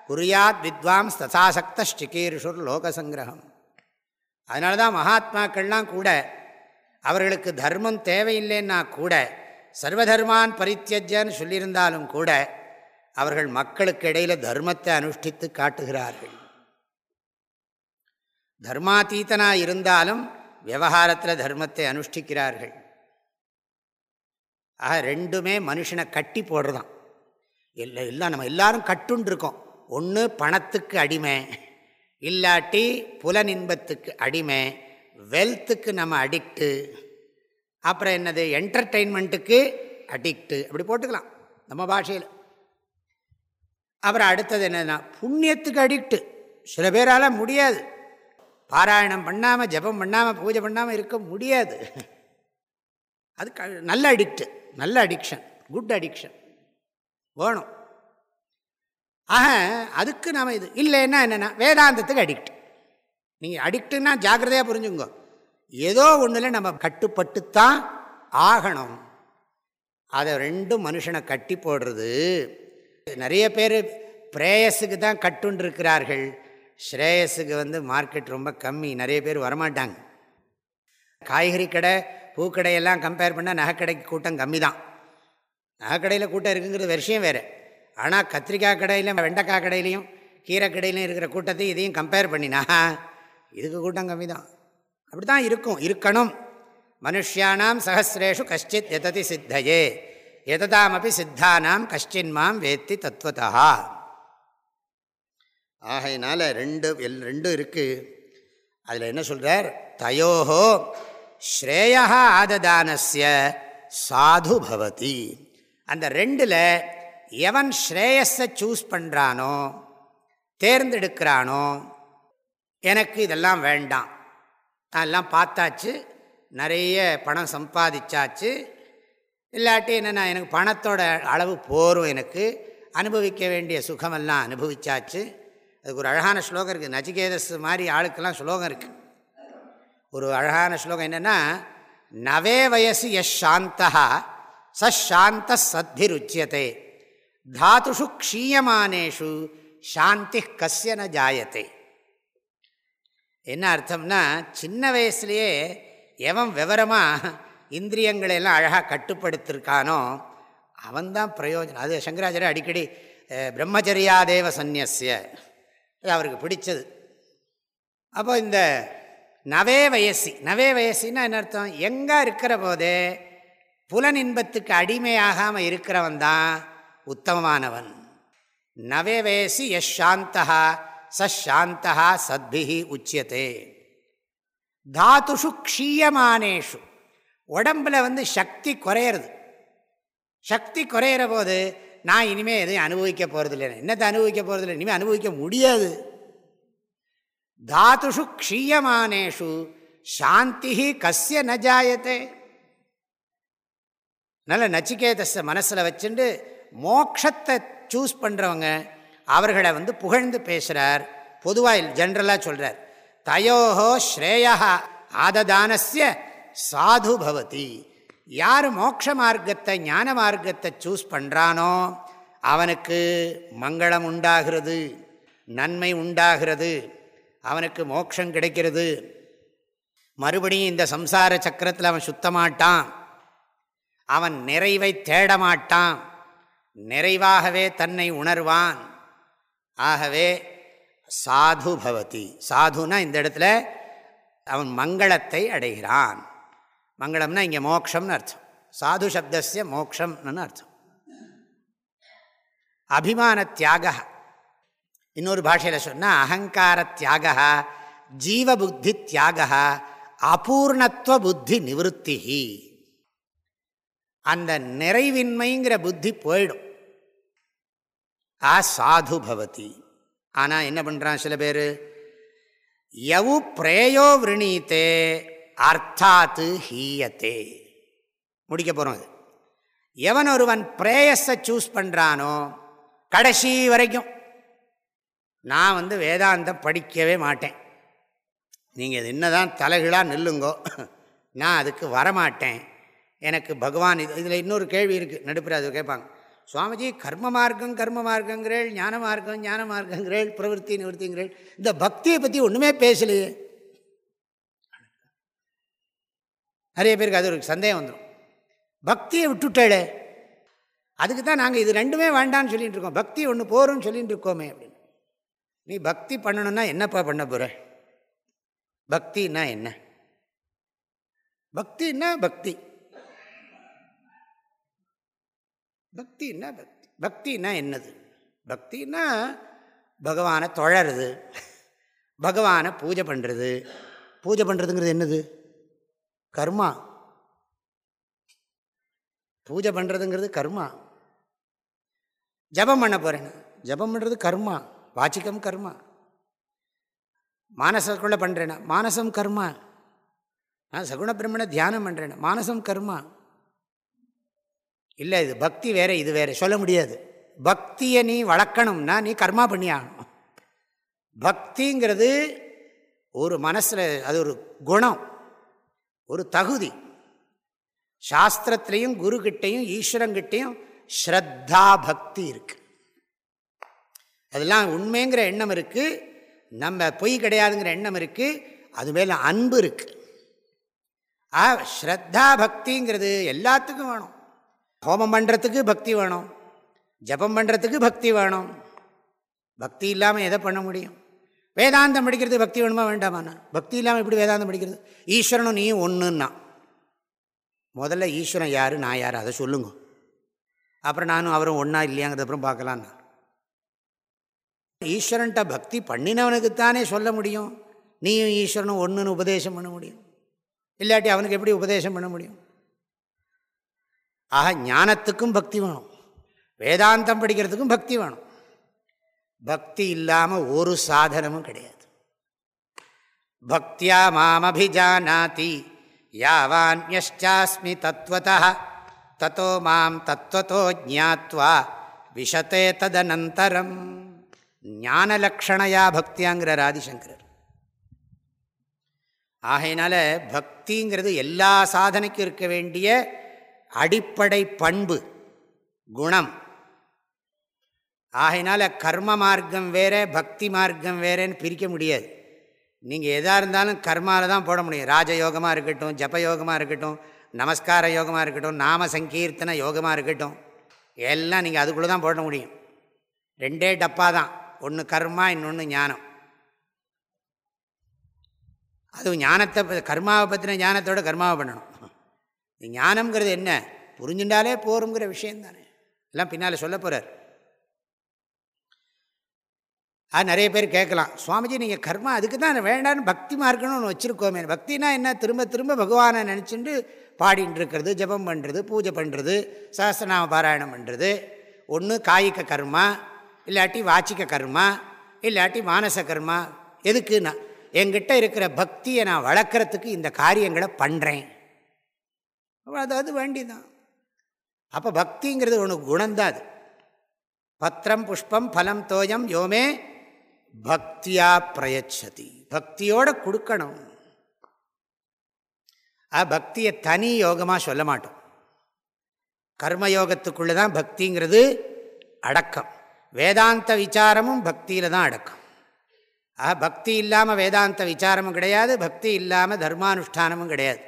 குறியாத் வித்வாம்ஸ் ததா சக்திகீர்ஷுர் லோகசங்கிரகம். அதனால தான் மகாத்மாக்கள்லாம் கூட அவர்களுக்கு தர்மம் தேவையில்லைன்னா கூட சர்வதர்மான் பரித்தியஜன்னு சொல்லியிருந்தாலும் கூட அவர்கள் மக்களுக்கு இடையில் தர்மத்தை அனுஷ்டித்து காட்டுகிறார்கள். தர்மாத்தீத்தனாக இருந்தாலும் விவகாரத்தில் தர்மத்தை அனுஷ்டிக்கிறார்கள். ஆக ரெண்டுமே மனுஷனை கட்டி போடுறதான். இல்லை இல்லை நம்ம எல்லாரும் கட்டுன்ருக்கோம் ஒன்று பணத்துக்கு அடிமை. இல்லாட்டி புலன் இன்பத்துக்கு அடிமை வெல்த்துக்கு நம்ம அடிக்ட்டு அப்புறம் என்னது என்டர்டெயின்மெண்ட்டுக்கு அடிக்ட்டு அப்படி போட்டுக்கலாம் நம்ம பாஷையில். அப்புறம் அடுத்தது என்னதுன்னா புண்ணியத்துக்கு அடிக்ட்டு சில பேரால் முடியாது. பாராயணம் பண்ணாமல் ஜபம் பண்ணாமல் பூஜை பண்ணாமல் இருக்க முடியாது. அது க நல்ல அடிக்ட்டு நல்ல அடிக்ஷன் குட் அடிக்ஷன் வேணும். ஆக அதுக்கு நம்ம இது. இல்லைன்னா என்னென்னா வேதாந்தத்துக்கு அடிக்ட் நீங்கள் அடிக்ட்டுன்னா ஜாக்கிரதையாக புரிஞ்சுங்க ஏதோ ஒன்றில் நம்ம கட்டுப்பட்டுத்தான் ஆகணும். அதை ரெண்டும் மனுஷனை கட்டி போடுறது. நிறைய பேர் பிரேயஸுக்கு தான் கட்டுன்றிருக்கிறார்கள் ஸ்ரேயஸுக்கு வந்து மார்க்கெட் ரொம்ப கம்மி. நிறைய பேர் வரமாட்டாங்க. காய்கறி கடை பூக்கடையெல்லாம் கம்பேர் பண்ணால் நகைக்கடைக்கு கூட்டம் கம்மி தான் நகைக்கடையில் கூட்டம் இருக்குங்கிறது விஷயம் வேறு. ஆனால் கத்திரிக்காய் கடையிலையும் வெண்டைக்காய் கடையிலையும் கீரை கடையிலையும் இருக்கிற கூட்டத்தை இதையும் கம்பேர் பண்ணினா இதுக்கு கூட்டம் கம்மி தான் அப்படி தான் இருக்கும் இருக்கணும். மனுஷியானாம் சகசிரேஷு கஷ்டித் எததி சித்தையே. எததாமப்பி சித்தானாம் கஷ்டின்மாம் வேத்தி தத்துவதா ஆகையினால ரெண்டு எல் ரெண்டும் இருக்குது அதில் என்ன சொல்கிறார் தயோஹோ ஸ்ரேயா ஆததானஸ்ய சாது பவதி. அந்த ரெண்டில் எவன் ஸ்ரேயஸை சூஸ் பண்ணுறானோ தேர்ந்தெடுக்கிறானோ எனக்கு இதெல்லாம் வேண்டாம். அதெல்லாம் பார்த்தாச்சு நிறைய பணம் சம்பாதிச்சாச்சு. இல்லாட்டி என்னென்னா எனக்கு பணத்தோட அளவு போரும் எனக்கு. அனுபவிக்க வேண்டிய சுகமெல்லாம் அனுபவிச்சாச்சு. அதுக்கு ஒரு அழகான ஸ்லோகம் இருக்குது நச்சிகேதஸ் மாதிரி ஆளுக்கெல்லாம் ஸ்லோகம் இருக்குது ஒரு அழகான ஸ்லோகம் என்னென்னா நவே வயசு எஸ் சாந்தா சாந்த சத்பிருச்சியத்தை தாத்துஷு க்ஷீயமானேஷு சாந்தி கசியன ந ஜாயத்தை என்ன அர்த்தம்னா சின்ன வயசுலேயே எவன் விவரமாக இந்திரியங்களை எல்லாம் அழகாக கட்டுப்படுத்திருக்கானோ அவன்தான் பிரயோஜனம் அது சங்கராச்சாரிய அடிக்கடி பிரம்மச்சரியாதேவ சந்நியசிய அது அவருக்கு பிடிச்சது அப்போ இந்த நவே வயசி நவே வயசின்னா என்ன அர்த்தம் எங்கே இருக்கிற போதே புலன் இன்பத்துக்கு அடிமையாகாமல் இருக்கிறவன் தான் உத்தமமானவன். நவேவேசி எஸ் சாந்தா சாந்தா சத்பிஹி உச்சியத்தே தாத்துஷு க்ஷீயமானேஷு. உடம்பில் வந்து சக்தி குறையிறது. சக்தி குறையிற போது நான் இனிமேல் எதையும் அனுபவிக்க போகிறதில்லை என்னத்தை அனுபவிக்க போகிறதில்லை இனிமேல் அனுபவிக்க முடியாது. தாத்துஷு க்ஷீயமானேஷு. சாந்தி கசிய நஜாயத்தே நல்ல நச்சிக்கேதஸ மனசில் வச்சுட்டு மோக்ஷத்தை சூஸ் பண்ணுறவங்க அவர்களை வந்து புகழ்ந்து பேசுகிறார் பொதுவாக ஜென்ரலாக சொல்கிறார் தயோஹோ ஸ்ரேயா ஆததானசிய சாது பவதி. யார் மோட்ச மார்க்கத்தை ஞான மார்க்கத்தை சூஸ் பண்ணுறானோ அவனுக்கு மங்களம் உண்டாகிறது நன்மை உண்டாகிறது அவனுக்கு மோட்சம் கிடைக்கிறது. மறுபடியும் இந்த சம்சார சக்கரத்தில் அவன் சுத்தமாட்டான். அவன் நிறைவை தேடமாட்டான். நிறைவாகவே தன்னை உணர்வான். ஆகவே சாது பவதி. சாதுனா இந்த இடத்துல அவன் மங்களத்தை அடைகிறான். மங்களம்னா இங்கே மோக்ஷம்னு அர்த்தம். சாது சப்தசிய மோக்ஷம்னு அர்த்தம். அபிமான தியாக. இன்னொரு பாஷையில் சொன்னால் அகங்கார தியாக ஜீவபுத்தி தியாக அபூர்ணத்துவ புத்தி நிவத்திஹி அந்த நிறைவின்மைங்கிற புத்தி போயிடும். ஆ சாது பவதி. ஆனால் என்ன பண்ணுறான் சில பேர்? யவு பிரேயோ விரணீத்தே அர்த்தாத்து ஹீயத்தே. முடிக்க போகிறோம் அது எவன் ஒருவன் பிரேயஸை சூஸ் பண்ணுறானோ கடைசி வரைக்கும். நான் வந்து வேதாந்தம் படிக்கவே மாட்டேன். நீங்கள் இது என்னதான் தலைகளாக நில்லுங்கோ. நான் அதுக்கு வரமாட்டேன். எனக்கு பகவான் இது இதில் இன்னொரு கேள்வி இருக்குது நடுப்புற அது கேட்பாங்க. சுவாமிஜி கர்ம மார்க்கம் கர்ம மார்க்கங்கிறேள் ஞான மார்க்கம் ஞான மார்க்கங்கிறேள் பிரவருத்தி நிவர்த்திங்கிறேள். இந்த பக்தியை பற்றி ஒன்றுமே பேசலையே. நிறைய பேருக்கு அது ஒரு சந்தேகம் வந்துடும் பக்தியை விட்டுட்டாளே. அதுக்கு தான் நாங்கள் இது ரெண்டுமே வேண்டான்னு சொல்லிகிட்டு இருக்கோம். பக்தி ஒன்று போகிறோம்னு சொல்லிகிட்டு இருக்கோமே அப்படின்னு. நீ பக்தி பண்ணணும்னா என்னப்பா பண்ண போகிற பக்தின்னா என்ன? பக்தின்னா பக்தி. பக்தின்னா பக்தி. பக்தின்னா என்னது? பக்தின்னா பகவானை தொழறது பகவானை பூஜை பண்ணுறது பூஜை பண்ணுறதுங்கிறது என்னது? கர்மா. பூஜை பண்ணுறதுங்கிறது கர்மா. ஜபம் பண்ண போகிறேன் ஜபம் பண்ணுறது கர்மா. வாச்சிக்கம் கர்மா. மானசக்குள்ளே பண்ணுறேன்னா மானசம் கர்மா. நான் சகுண பிரம்மனை தியானம் பண்ணுறேன் மானசம் கர்மா. இல்லை இது பக்தி வேறு இது வேறு. சொல்ல முடியாது. பக்தியை நீ வளர்க்கணும்னா நீ கர்மா பண்ணி ஆகணும். பக்திங்கிறது ஒரு மனசில் அது ஒரு குணம் ஒரு தகுதி. சாஸ்திரத்திலையும் குருக்கிட்டையும் ஈஸ்வரங்கிட்டையும் ஸ்ரத்தா பக்தி இருக்கு. அதெல்லாம் உண்மைங்கிற எண்ணம் இருக்குது நம்ம பொய் கிடையாதுங்கிற எண்ணம் இருக்குது அது மேலே அன்பு இருக்குது ஆ ஸ்ரத்தா பக்திங்கிறது எல்லாத்துக்கும் வேணும். ஹோமம் பண்ணுறதுக்கு பக்தி வேணும். ஜபம் பண்ணுறதுக்கு பக்தி வேணும். பக்தி இல்லாமல் எதை பண்ண முடியும்? வேதாந்தம் படிக்கிறது பக்தி வேணுமா வேண்டாமாண்ணா பக்தி இல்லாமல் எப்படி வேதாந்தம் படிக்கிறது? ஈஸ்வரனும் நீயும் ஒன்றுன்னா முதல்ல ஈஸ்வரன் யார்? நான் யார்? அதை சொல்லுங்க. அப்புறம் நானும் அவரும் ஒன்றா இல்லையாங்கிறது அப்புறம் பார்க்கலான்னா ஈஸ்வரன்ட்ட பக்தி பண்ணினவனுக்குத்தானே சொல்ல முடியும். நீயும் ஈஸ்வரனும் ஒன்றுன்னு உபதேசம் பண்ண முடியும். இல்லாட்டி அவனுக்கு எப்படி உபதேசம் பண்ண முடியும்? ஆக ஞானத்துக்கும் பக்தி வேணும். வேதாந்தம் படிக்கிறதுக்கும் பக்தி வேணும். பக்தி இல்லாமல் ஒரு சாதனமும் கிடையாது. பக்தியா மாமபிஜானாதி யாவான்யாஸ்மி தத்வத தத்தோ மாம் தத்துவத்தோ ஜாத்வா விஷத்தே ததனந்தரம். ஞானலக்ஷணையா பக்தியாங்கிறார் ஆதிசங்கரர். ஆகையினால பக்திங்கிறது எல்லா சாதனைக்கும் இருக்க வேண்டிய அடிப்படை பண்பு குணம். ஆகையினால கர்ம மார்க்கம் வேறு பக்தி மார்க்கம் வேறேன்னு பிரிக்க முடியாது. நீங்கள் எதாக இருந்தாலும் கர்மாவில் தான் போட முடியும். ராஜயோகமாக இருக்கட்டும் ஜபயோகமாக இருக்கட்டும் நமஸ்கார யோகமாக இருக்கட்டும் நாம சங்கீர்த்தன யோகமாக இருக்கட்டும். எல்லாம் நீங்கள் அதுக்குள்ளே தான் போட முடியும். ரெண்டே டப்பா தான். ஒன்று கர்மா இன்னொன்று ஞானம். அதுவும் ஞானத்தை கர்மாவை பற்றின ஞானத்தோட கர்மாவை பண்ணணும். ஞானம்ங்கிறது என்ன? புரிஞ்சுட்டாலே போருங்கிற விஷயம் தானே எல்லாம் பின்னால் சொல்ல போகிறார் அது நிறைய பேர் கேட்கலாம். சுவாமிஜி நீங்கள் கர்மா அதுக்கு தான் வேண்டான்னு பக்தி மார்க்கணும்னு வச்சுருக்கோமே. பக்தினா என்ன? திரும்ப திரும்ப பகவானை நினச்சிட்டு பாடின்னு இருக்கிறது ஜபம் பண்ணுறது பூஜை பண்ணுறது சஹசிரநாம பாராயணம் பண்ணுறது ஒன்று காய்க கர்மா இல்லாட்டி வாச்சிக்க கர்மா இல்லாட்டி மானச கர்மா. எதுக்குன்னா என்கிட்ட இருக்கிற பக்தியை நான் வளர்க்குறதுக்கு இந்த காரியங்களை பண்ணுறேன் அதாவது வேண்டிதான். அப்போ பக்திங்கிறது ஒன்று குணந்தான் அது பத்திரம் புஷ்பம் பலம் தோயம் யோமே பக்தியா பிரயச்சதி. பக்தியோட கொடுக்கணும். பக்தியை தனி யோகமாக சொல்ல மாட்டோம். கர்மயோகத்துக்குள்ளே தான் பக்திங்கிறது அடக்கம். வேதாந்த விசாரமும் பக்தியில் தான் அடக்கம். ஆ பக்தி இல்லாமல் வேதாந்த விசாரமும் கிடையாது பக்தி இல்லாமல் தர்மானுஷ்டானமும் கிடையாது.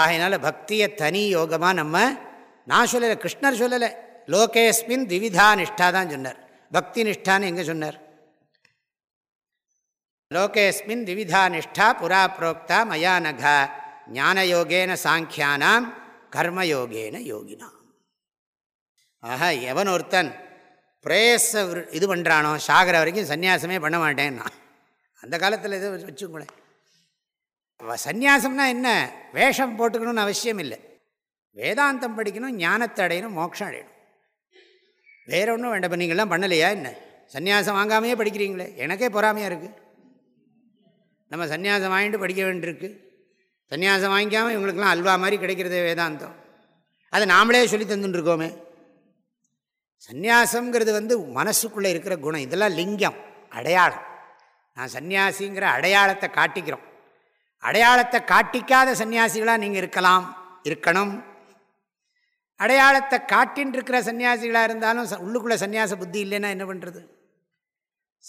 ஆகையினால பக்தியை தனி யோகமாக நம்ம நான் சொல்லலை கிருஷ்ணர் சொல்லலை. லோகேஸ்மின் திவிதா நிஷ்டா தான் சொன்னார். பக்தி நிஷ்டான்னு எங்கே சொன்னார்? லோகேஸ்மின் திவிதா நிஷ்டா புரா புரோக்தா மயா ஞான ஞானயோகேன சாங்கியானாம் கர்மயோகேன யோகினாம். ஆஹா எவன் ஒருத்தன் பிரேயஸை இது பண்ணுறானோ சாகர வரைக்கும் சன்னியாசமே பண்ண மாட்டேன்னா. அந்த காலத்தில் இதை வச்சுக்கோங்களேன். சந்நியாசம்னா என்ன? வேஷம் போட்டுக்கணும்னு அவசியம் இல்லை வேதாந்தம் படிக்கணும் ஞானத்தை அடையணும் மோட்சம் அடையணும். வேற ஒன்றும் வேண்டாம். இப்போ நீங்கள்லாம் பண்ணலையா என்ன? சன்னியாசம் வாங்காமையே படிக்கிறீங்களே? எனக்கே பொறாமையாக இருக்குது நம்ம சன்னியாசம் வாங்கிட்டு படிக்க வேண்டியிருக்கு. சன்னியாசம் வாங்கிக்காமல் இவங்களுக்குலாம் அல்வா மாதிரி கிடைக்கிறதே வேதாந்தம். அதை நாமளே சொல்லி தந்துட்டுருக்கோமே சந்நியாசங்கிறது வந்து மனசுக்குள்ளே இருக்கிற குணம். இதெல்லாம் லிங்கம் அடையாளம். நான் சன்னியாசிங்கிற அடையாளத்தை காட்டிக்கிறோம். அடையாளத்தை காட்டிக்காத சன்னியாசிகளாக நீங்கள் இருக்கலாம் இருக்கணும். அடையாளத்தை காட்டின்னு இருக்கிற சன்னியாசிகளாக இருந்தாலும் உள்ளுக்குள்ளே சன்னியாச புத்தி இல்லைன்னா என்ன பண்ணுறது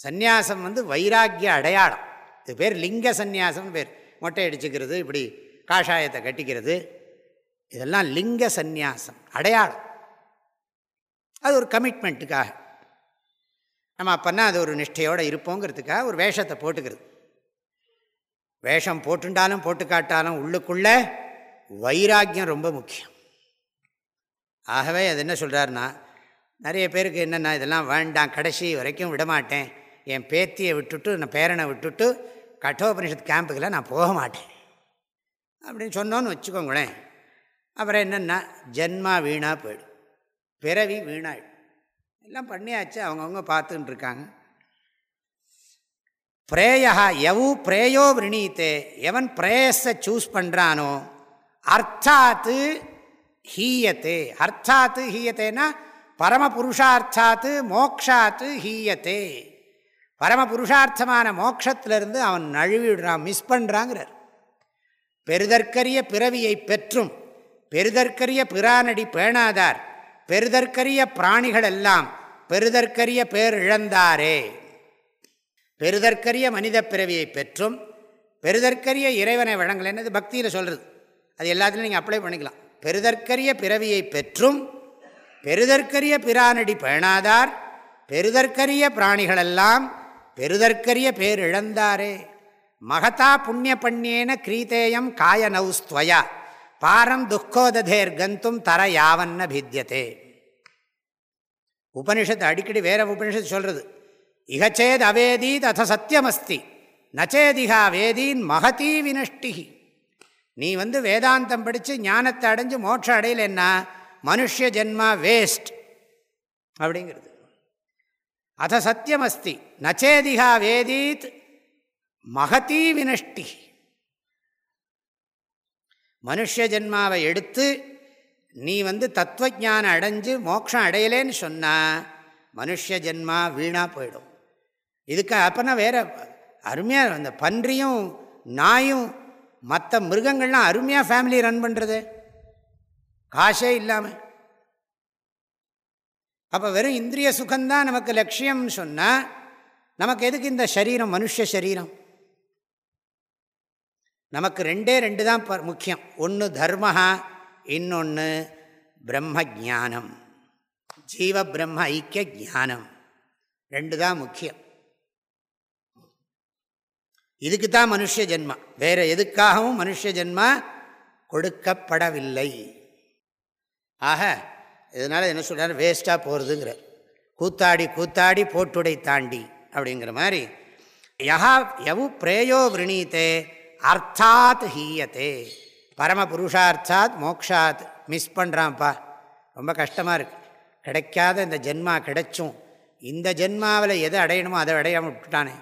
சந்நியாசம் வந்து வைராக்கிய அடையாளம். இது பேர் லிங்க சந்நியாசம்னு பேர். மொட்டை அடிச்சுக்கிறது இப்படி காஷாயத்தை கட்டிக்கிறது. இதெல்லாம் லிங்க சந்நியாசம் அடையாளம். அது ஒரு கமிட்மெண்ட்டுக்காக நம்ம அப்போன்னா அது ஒரு நிஷ்டையோடு இருப்போங்கிறதுக்காக ஒரு வேஷத்தை போட்டுக்கிறது. வேஷம் போட்டுண்டாலும் போட்டு காட்டாலும் உள்ளுக்குள்ளே வைராக்கியம் ரொம்ப முக்கியம். ஆகவே அது என்ன சொல்கிறாருன்னா நிறைய பேருக்கு என்னென்னா இதெல்லாம் வேண்டாம் கடைசி வரைக்கும் விடமாட்டேன். என் பேத்தியை விட்டுட்டு நான் பேரனை விட்டுட்டு கட்டோபனிஷத் கேம்புக்கெல்லாம் நான் போக மாட்டேன். அப்படின்னு சொன்னோன்னு வச்சுக்கோங்களேன். அப்புறம் என்னென்னா ஜென்மா வீணாக போயிடும். பிறவி வீணாயிடும். எல்லாம் பண்ணியாச்சு அவங்கவுங்க பார்த்துட்டு இருக்காங்க பிரேயா எவ் பிரேயோ விரணீத்தே எவன் பிரேயஸை சூஸ் பண்ணுறானோ அர்த்தாத்து ஹீயத்தே. அர்த்தாத்து ஹீயத்தேனா பரமபுருஷார்த்தாத்து மோக்ஷாத்து ஹீயத்தே. பரமபுருஷார்த்தமான மோக்ஷத்திலிருந்து அவன் நழுவிடுறான் மிஸ் பண்ணுறாங்கிறார் பெருதற்கரிய பிறவியை பெற்றும் பெருதற்கரிய பிரானடி பேணாதார் பெருதற்கரிய பிராணிகள் எல்லாம் பெருதற்கரிய பேர் இழந்தாரே பெருதற்கரிய மனித பிறவியை பெற்றும் பெருதற்கரிய இறைவனை வழங்கலைன்னு பக்தியில் சொல்கிறது அது எல்லாத்துலையும் நீங்கள் அப்ளை பண்ணிக்கலாம். பெருதற்கரிய பிறவியை பெற்றும் பெருதற்கரிய பிரானடி பயணாதார் பெருதற்கரிய பிராணிகளெல்லாம் பெருதற்கரிய பேர் இழந்தாரே. மகதா புண்ணிய பண்ணியேன கிரீதேயம் காயனௌஸ்துவயா பாரம் துக்கோததேர் கந்தும் தர யாவன்ன பித்தியதே. உபனிஷத்து அடிக்கடி வேற உபனிஷத்து சொல்றது. இகச்சேத் அவேதீத் அத சத்தியமஸ்தி. நச்சேதிகா வேதீன் மகதீ வினஷ்டி நீ வந்து வேதாந்தம் படித்து ஞானத்தை அடைஞ்சு மோட்சம் அடையலைன்னா மனுஷ ஜென்மா வேஸ்ட். அப்படிங்கிறது. அத சத்தியமஸ்தி. நச்சேதிகா வேதீத் மகதீ வினஷ்டி மனுஷ ஜென்மாவை எடுத்து நீ வந்து தத்துவஜானம் அடைஞ்சு மோட்சம் அடையலேன்னு சொன்னால் மனுஷ ஜென்மா வீணாக போயிடும். இதுக்கு அப்போனா வேறு அருமையாக அந்த பன்றியும் நாயும் மற்ற மிருகங்கள்லாம் அருமையாக ஃபேமிலி ரன் பண்ணுறது காசே இல்லாமல் அப்போ வெறும் இந்திரிய சுகந்தான் நமக்கு லட்சியம்னு சொன்னால் நமக்கு எதுக்கு இந்த சரீரம் மனுஷ சரீரம்? நமக்கு ரெண்டே ரெண்டு தான் முக்கியம். ஒன்று தர்மஹா இன்னொன்று பிரம்ம ஜானம் ஜீவ பிரம்ம ஐக்கிய ஜானம் ரெண்டு தான் முக்கியம். இதுக்கு தான் மனுஷ ஜென்மா. வேற எதுக்காகவும் மனுஷ ஜென்மா கொடுக்கப்படவில்லை. ஆக இதனால் என்ன சொல்கிறார் வேஸ்ட்டாக போகிறதுங்கிற கூத்தாடி கூத்தாடி போட்டுடை தாண்டி அப்படிங்கிற மாதிரி யஹா எவு பிரேயோ விரணீத்தே அர்த்தாத் ஹீயத்தே பரம புருஷார்த்தாத் மோக்ஷாத். மிஸ் பண்ணுறான்ப்பா ரொம்ப கஷ்டமாக இருக்குது கிடைக்காத இந்த ஜென்மா கிடைச்சும். இந்த ஜென்மாவில் எதை அடையணுமோ அதை அடையாமல் விட்டுட்டானே.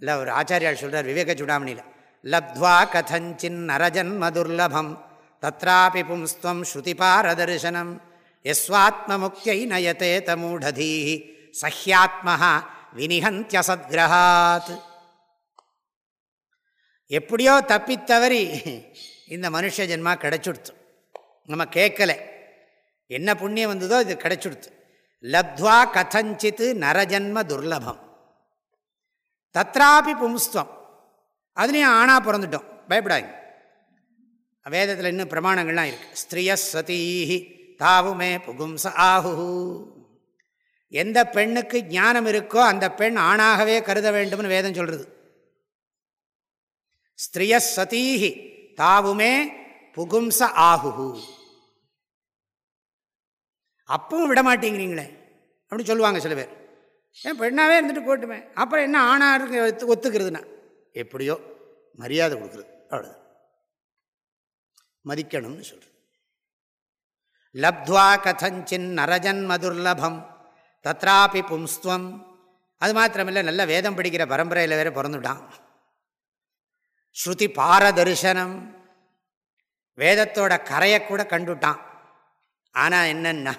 இல்லை ஒரு ஆச்சாரியால் சொல்கிறார் விவேக சுடாமணியில். லப்துவா கதஞ்சின் நரஜன்ம துர்லபம் தத்ராபி பும்ஸ்துவம் ஸ்ருதிபாரதர்சனம் எஸ்வாத்மமுக்தியை நயத்தே தமூடதீ சஹ்யாத்மஹா வினிஹந்தியசத்கிரகாத் எப்படியோ தப்பித்தவறி இந்த மனுஷ ஜென்மா கிடைச்சுடுத்து. நம்ம கேட்கலை. என்ன புண்ணியம் வந்ததோ இது கிடைச்சுடுத்து. லப்துவா கதஞ்சித்து நரஜன்ம துர்லபம். தத்ராபி பும்ஸ்துவம். அதுலேயும் ஆணாக பிறந்துட்டோம். பயப்படாங்க வேதத்தில் இன்னும் பிரமாணங்கள்லாம் இருக்குது ஸ்திரிய சதீஹி தாவுமே புகும்ச ஆஹு எந்த பெண்ணுக்கு ஞானம் இருக்கோ அந்த பெண் ஆணாகவே கருத வேண்டும்னு வேதம் சொல்கிறது ஸ்திரிய சதீஹி தாவுமே புகும்ச ஆஹு அப்பவும் விட மாட்டேங்கிறீங்களே அப்படின்னு சொல்லுவாங்க சில பேர். ஏன் பெண்ணாவே இருந்துட்டு போட்டுமே. அப்புறம் என்ன ஆணாக இருக்கு ஒத்துக்கிறதுனா? எப்படியோ மரியாதை கொடுக்குறது அவ்வளோ மதிக்கணும்னு சொல்கிறது லப்த்வா கதஞ்சின் நரஜன் மதுர்லபம் தத்ராபி பும்ஸ்துவம். அது மாத்திரமில்லை நல்ல வேதம் படிக்கிற பரம்பரையில் வேற பிறந்துட்டான். ஸ்ருதி பாரதர்சனம் வேதத்தோட கரையை கூட கண்டுட்டான். ஆனால் என்னன்னா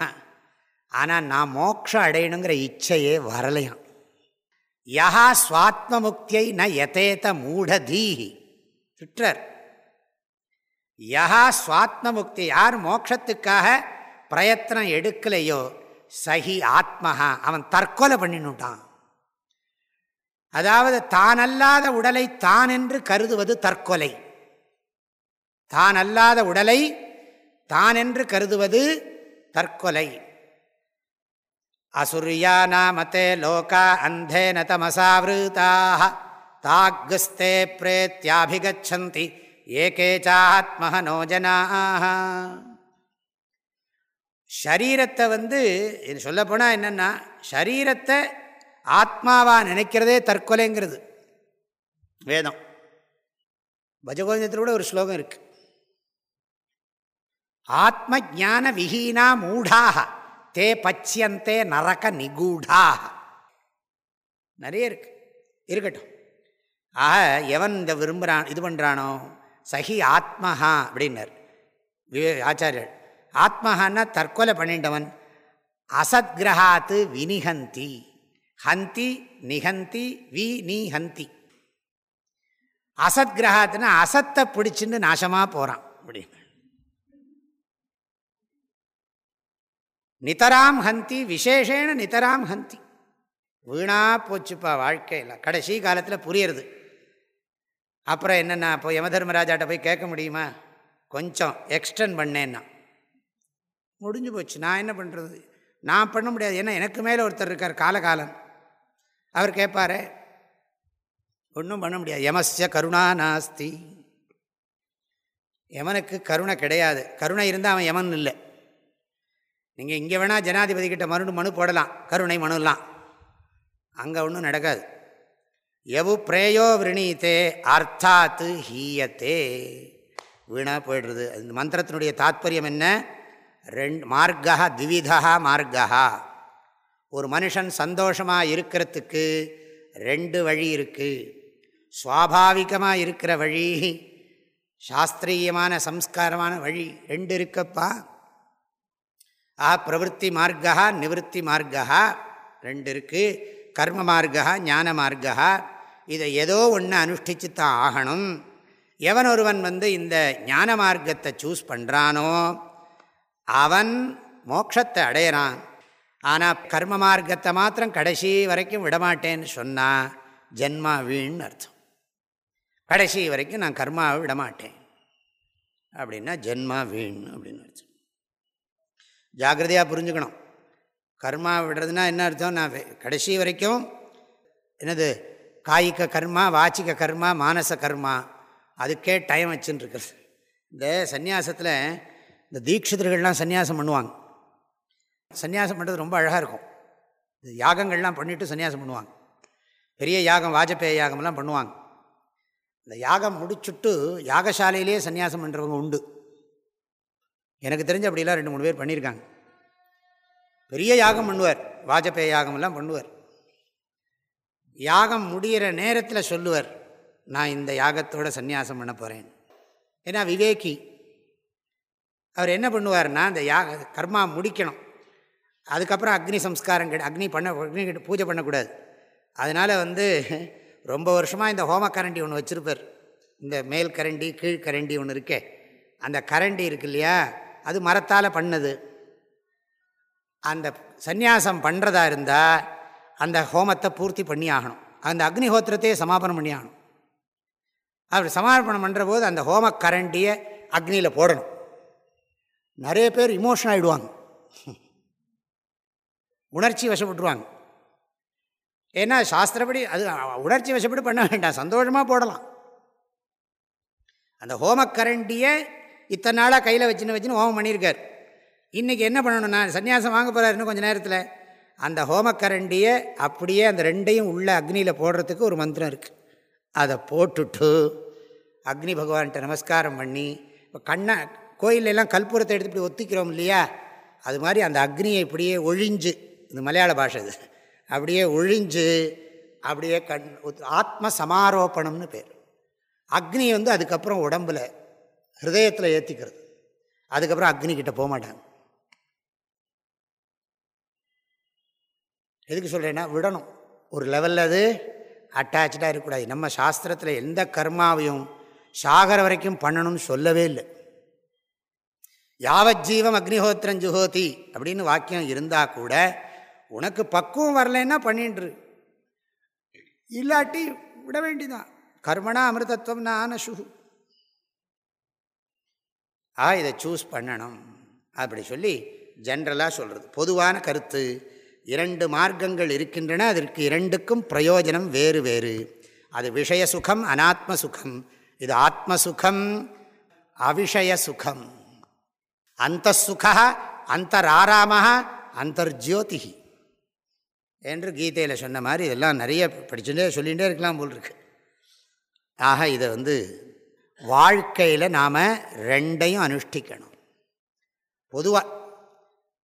ஆனால் நான் மோட்சம் அடையணுங்கிற இச்சையே வரலையாம். யஹா சுவாத்ம முக்தியை ந எதேத மூடதீஹி. சுற்றர் யஹா சுவாத்ம முக்தி யார் மோட்சத்துக்காக பிரயத்தனம் எடுக்கலையோ சஹி ஆத்மஹா அவன் தற்கொலை பண்ணினுட்டான். அதாவது தான் அல்லாத உடலை தான் என்று கருதுவது தற்கொலை. தான் அல்லாத உடலை தான் என்று கருதுவது தற்கொலை. அசுரியா நாமத்தே லோகா அந்தேன தமசாவிருதாக தாகஸ்தே பிரேத்தியாபிகச்சந்தி ஏகே சாத்மஹனோ ஜனாக ஷரீரத்தை வந்து இது சொல்லப்போனால் என்னென்னா ஷரீரத்தை ஆத்மாவா நினைக்கிறதே தற்கொலைங்கிறது. வேதம். பஜகோவிந்தத்தில் கூட ஒரு ஸ்லோகம் இருக்குது ஆத்ம ஜான விஹீனா மூடாக தே பச்சியந்தே நரக நிகூடாக. நிறைய இருக்கு. இருக்கட்டும். ஆக எவன் இந்த விரும்புகிறான் இது பண்ணுறானோ சஹி ஆத்மஹா அப்படின்னார். விவே ஆச்சாரியர். ஆத்மஹான்னா தற்கொலை பண்ணிட்டவன். அசத்கிரகாத்து வினிகந்தி ஹந்தி நிகந்தி வி நீ ஹந்தி அசத்கிரகாத்துனா அசத்தை பிடிச்சின்னு நாசமாக போகிறான் அப்படின்னு நிதராம் ஹந்தி விசேஷேன நிதராம் ஹந்தி. வீணாக போச்சுப்பா வாழ்க்கையில். கடைசி காலத்தில் புரியறது. அப்புறம் என்னென்னா இப்போ யமதர்மராஜாட்ட போய் கேட்க முடியுமா? கொஞ்சம் எக்ஸ்டெண்ட் பண்ணேன்னா. முடிஞ்சு போச்சு. நான் என்ன பண்ணுறது நான் பண்ண முடியாது. ஏன்னா எனக்கு மேலே ஒருத்தர் இருக்கார் காலகாலம். அவர் கேட்பார் ஒன்றும் பண்ண முடியாது. யமஸ்ய கருணா நாஸ்தி. யமனுக்கு கருணை கிடையாது. கருணை இருந்தால் அவன் யமன் இல்லை. நீங்கள் இங்கே வேணால் ஜனாதிபதி கிட்ட மறு மனு போடலாம். கருணை மனுலாம். அங்கே ஒன்றும் நடக்காது. எவு பிரேயோ விரணீத்தே அர்த்தாத்து ஹீயத்தே. வீணாக போயிடுறது. அந்த மந்திரத்தினுடைய தாத்பரியம் என்ன? ரெண்டு மார்க்கா திவிதா மார்க்கா. ஒரு மனுஷன் சந்தோஷமாக இருக்கிறதுக்கு ரெண்டு வழி இருக்குது சுவாபாவிகமாக இருக்கிற வழி சாஸ்திரியமான சம்ஸ்காரமான வழி ரெண்டு இருக்கப்பா. ஆ பிரவருத்தி மார்க்கா நிவர்த்தி மார்க்கா ரெண்டு இருக்குது கர்ம மார்க்கா ஞான மார்க்கா இதை ஏதோ ஒன்று அனுஷ்டிச்சு தான் ஆகணும். எவன் ஒருவன் வந்து இந்த ஞான மார்க்கத்தை சூஸ் பண்ணுறானோ அவன் மோட்சத்தை அடையிறான். ஆனால் கர்ம மார்க்கத்தை மாத்திரம் கடைசி வரைக்கும் விடமாட்டேன்னு சொன்னால் ஜென்மா வீண் அர்த்தம். கடைசி வரைக்கும் நான் கர்மாவை விடமாட்டேன். அப்படின்னா ஜென்மா வீண் அப்படின்னு அர்த்தம். ஜாகிரதையாக புரிஞ்சுக்கணும். கர்மா விடுறதுனா என்ன அர்த்தம்? நான் கடைசி வரைக்கும் என்னது? காய்க கர்மா வாச்சிக்க கர்மா மானச கர்மா. அதுக்கே டைம் வச்சுன்னு இருக்கிறது. இந்த சந்நியாசத்தில் இந்த தீட்சிதர்கள்லாம் சன்னியாசம் பண்ணுவாங்க. சன்னியாசம் பண்ணுறது ரொம்ப அழகாக இருக்கும். இந்த யாகங்கள்லாம் பண்ணிவிட்டு சன்னியாசம் பண்ணுவாங்க. பெரிய யாகம் வாஜப்பேய யாகம்லாம் பண்ணுவாங்க. இந்த யாகம் முடிச்சுட்டு யாகசாலையிலேயே சன்னியாசம் பண்ணுறவங்க உண்டு. எனக்கு தெரிஞ்ச அப்படிலாம் ரெண்டு மூணு பேர் பண்ணியிருக்காங்க. பெரிய யாகம் பண்ணுவார். வாஜப்பேய யாகமெல்லாம் பண்ணுவார். யாகம் முடிகிற நேரத்தில் சொல்லுவார் நான் இந்த யாகத்தோட சந்நியாசம் பண்ண போகிறேன் ஏன்னா விவேகி அவர் என்ன பண்ணுவார்னா இந்த யாக கர்மா முடிக்கணும். அதுக்கப்புறம் அக்னி சம்ஸ்காரம் கிட அக்னி பண்ண அக்னி பூஜை பண்ணக்கூடாது. அதனால் வந்து ரொம்ப வருஷமாக இந்த ஹோம கரண்டி ஒன்று வச்சுருப்பார். இந்த மேல் கரண்டி கீழ் கரண்டி ஒன்று இருக்கே அந்த கரண்டி இருக்கு இல்லையா? அது மரத்தால் பண்ணது. அந்த சந்நியாசம் பண்ணுறதா இருந்தால் அந்த ஹோமத்தை பூர்த்தி பண்ணி ஆகணும் அந்த அக்னிஹோத்திரத்தையே சமாபனம் பண்ணி ஆகணும் அப்படி சமாபனம் பண்ணுற போது அந்த ஹோம கரண்டியை அக்னியில் போடணும். நிறைய பேர் இமோஷன் ஆகிடுவாங்க உணர்ச்சி வசப்பட்டுருவாங்க. ஏன்னா சாஸ்திரப்படி அது உணர்ச்சி வசப்படி பண்ண வேண்டாம். சந்தோஷமாக போடலாம். அந்த ஹோமக்கரண்டியை இத்தனை நாளாக கையில் வச்சுன்னு வச்சுன்னு ஹோமம் பண்ணியிருக்கார். இன்றைக்கி என்ன பண்ணணும்னா சன்னியாசம் வாங்க போகிறார் இன்னும் கொஞ்சம் நேரத்தில். அந்த ஹோமக்கரண்டியை அப்படியே அந்த ரெண்டையும் உள்ள அக்னியில் போடுறதுக்கு ஒரு மந்திரம் இருக்குது அதை போட்டுட்டு அக்னி பகவான்கிட்ட நமஸ்காரம் பண்ணி இப்போ கண்ணை கோயிலெல்லாம் கற்பூரத்தை எடுத்து இப்படி ஒத்திக்கிறோம் இல்லையா? அது மாதிரி அந்த அக்னியை இப்படியே ஒழிஞ்சு இந்த மலையாள பாஷை இது அப்படியே ஒழிஞ்சு அப்படியே கண் ஆத்ம சமாரோப்பணம்னு பேர். அக்னி வந்து அதுக்கப்புறம் உடம்பில் ஹிருதயத்தில் ஏற்றிக்கிறது அதுக்கப்புறம் அக்னிக்கிட்ட போக மாட்டாங்க. எதுக்கு சொல்கிறேன்னா விடணும். ஒரு லெவலில் அது அட்டாச்சாக இருக்கக்கூடாது. நம்ம சாஸ்திரத்தில் எந்த கர்மாவையும் சாகர வரைக்கும் பண்ணணும்னு சொல்லவே இல்லை. யாவஜீவம் அக்னிஹோத்திரம் ஜுஹோதி அப்படின்னு வாக்கியம் இருந்தால் கூட உனக்கு பக்குவம் வரலன்னா பண்ணின்று. இல்லாட்டி விட வேண்டிதான். கர்மனா அமிர்தத்துவம் நான் சுகு ஆ இதை சூஸ் பண்ணணும். அப்படி சொல்லி ஜென்ரலாக சொல்கிறது பொதுவான கருத்து இரண்டு மார்க்கங்கள் இருக்கின்றன அதற்கு இரண்டுக்கும் பிரயோஜனம் வேறு வேறு. அது விஷய சுகம் அனாத்ம சுகம். இது ஆத்மசுகம் அவிஷய சுகம். அந்த சுகா அந்தராராம அந்தர்ஜோதி என்று கீதையில் சொன்ன மாதிரி இதெல்லாம் நிறைய படிச்சுட்டே சொல்லிகிட்டே இருக்கலாம் போல் இருக்கு. ஆக இதை வந்து வாழ்க்கையில் நாம் ரெண்டையும் அனுஷ்டிக்கணும். பொதுவாக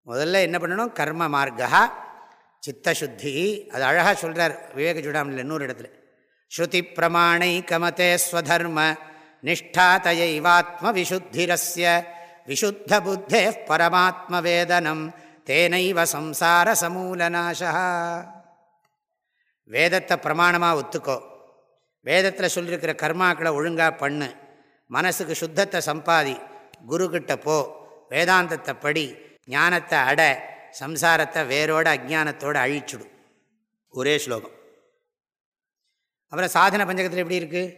முதல்ல என்ன பண்ணணும்? கர்ம மார்க்கா சித்தசுத்தி அது அழகாக சொல்கிறார் விவேக சுடாமணில் இன்னொரு இடத்துல. ஸ்ருதி பிரமாணை கமதே ஸ்வதர்ம நிஷ்டா தயைவாத்ம விசுத்திரஸ்ய விசுத்த புத்தே பரமாத்ம வேதனம் தேனைவ சம்சார சமூலநாசா. வேதத்தை பிரமாணமாக ஒத்துக்கோ. வேதத்தில் சொல்லியிருக்கிற கர்மாக்களை ஒழுங்காக பண்ணு. மனசுக்கு சுத்தத்தை சம்பாதி. குருக்கிட்ட போ. வேதாந்தத்தை படி. ஞானத்தை அட. சம்சாரத்தை வேரோட அஜானத்தோடு அழிச்சுடும் ஒரே ஸ்லோகம். அப்புறம் சாதன பஞ்சகத்தில் எப்படி இருக்குது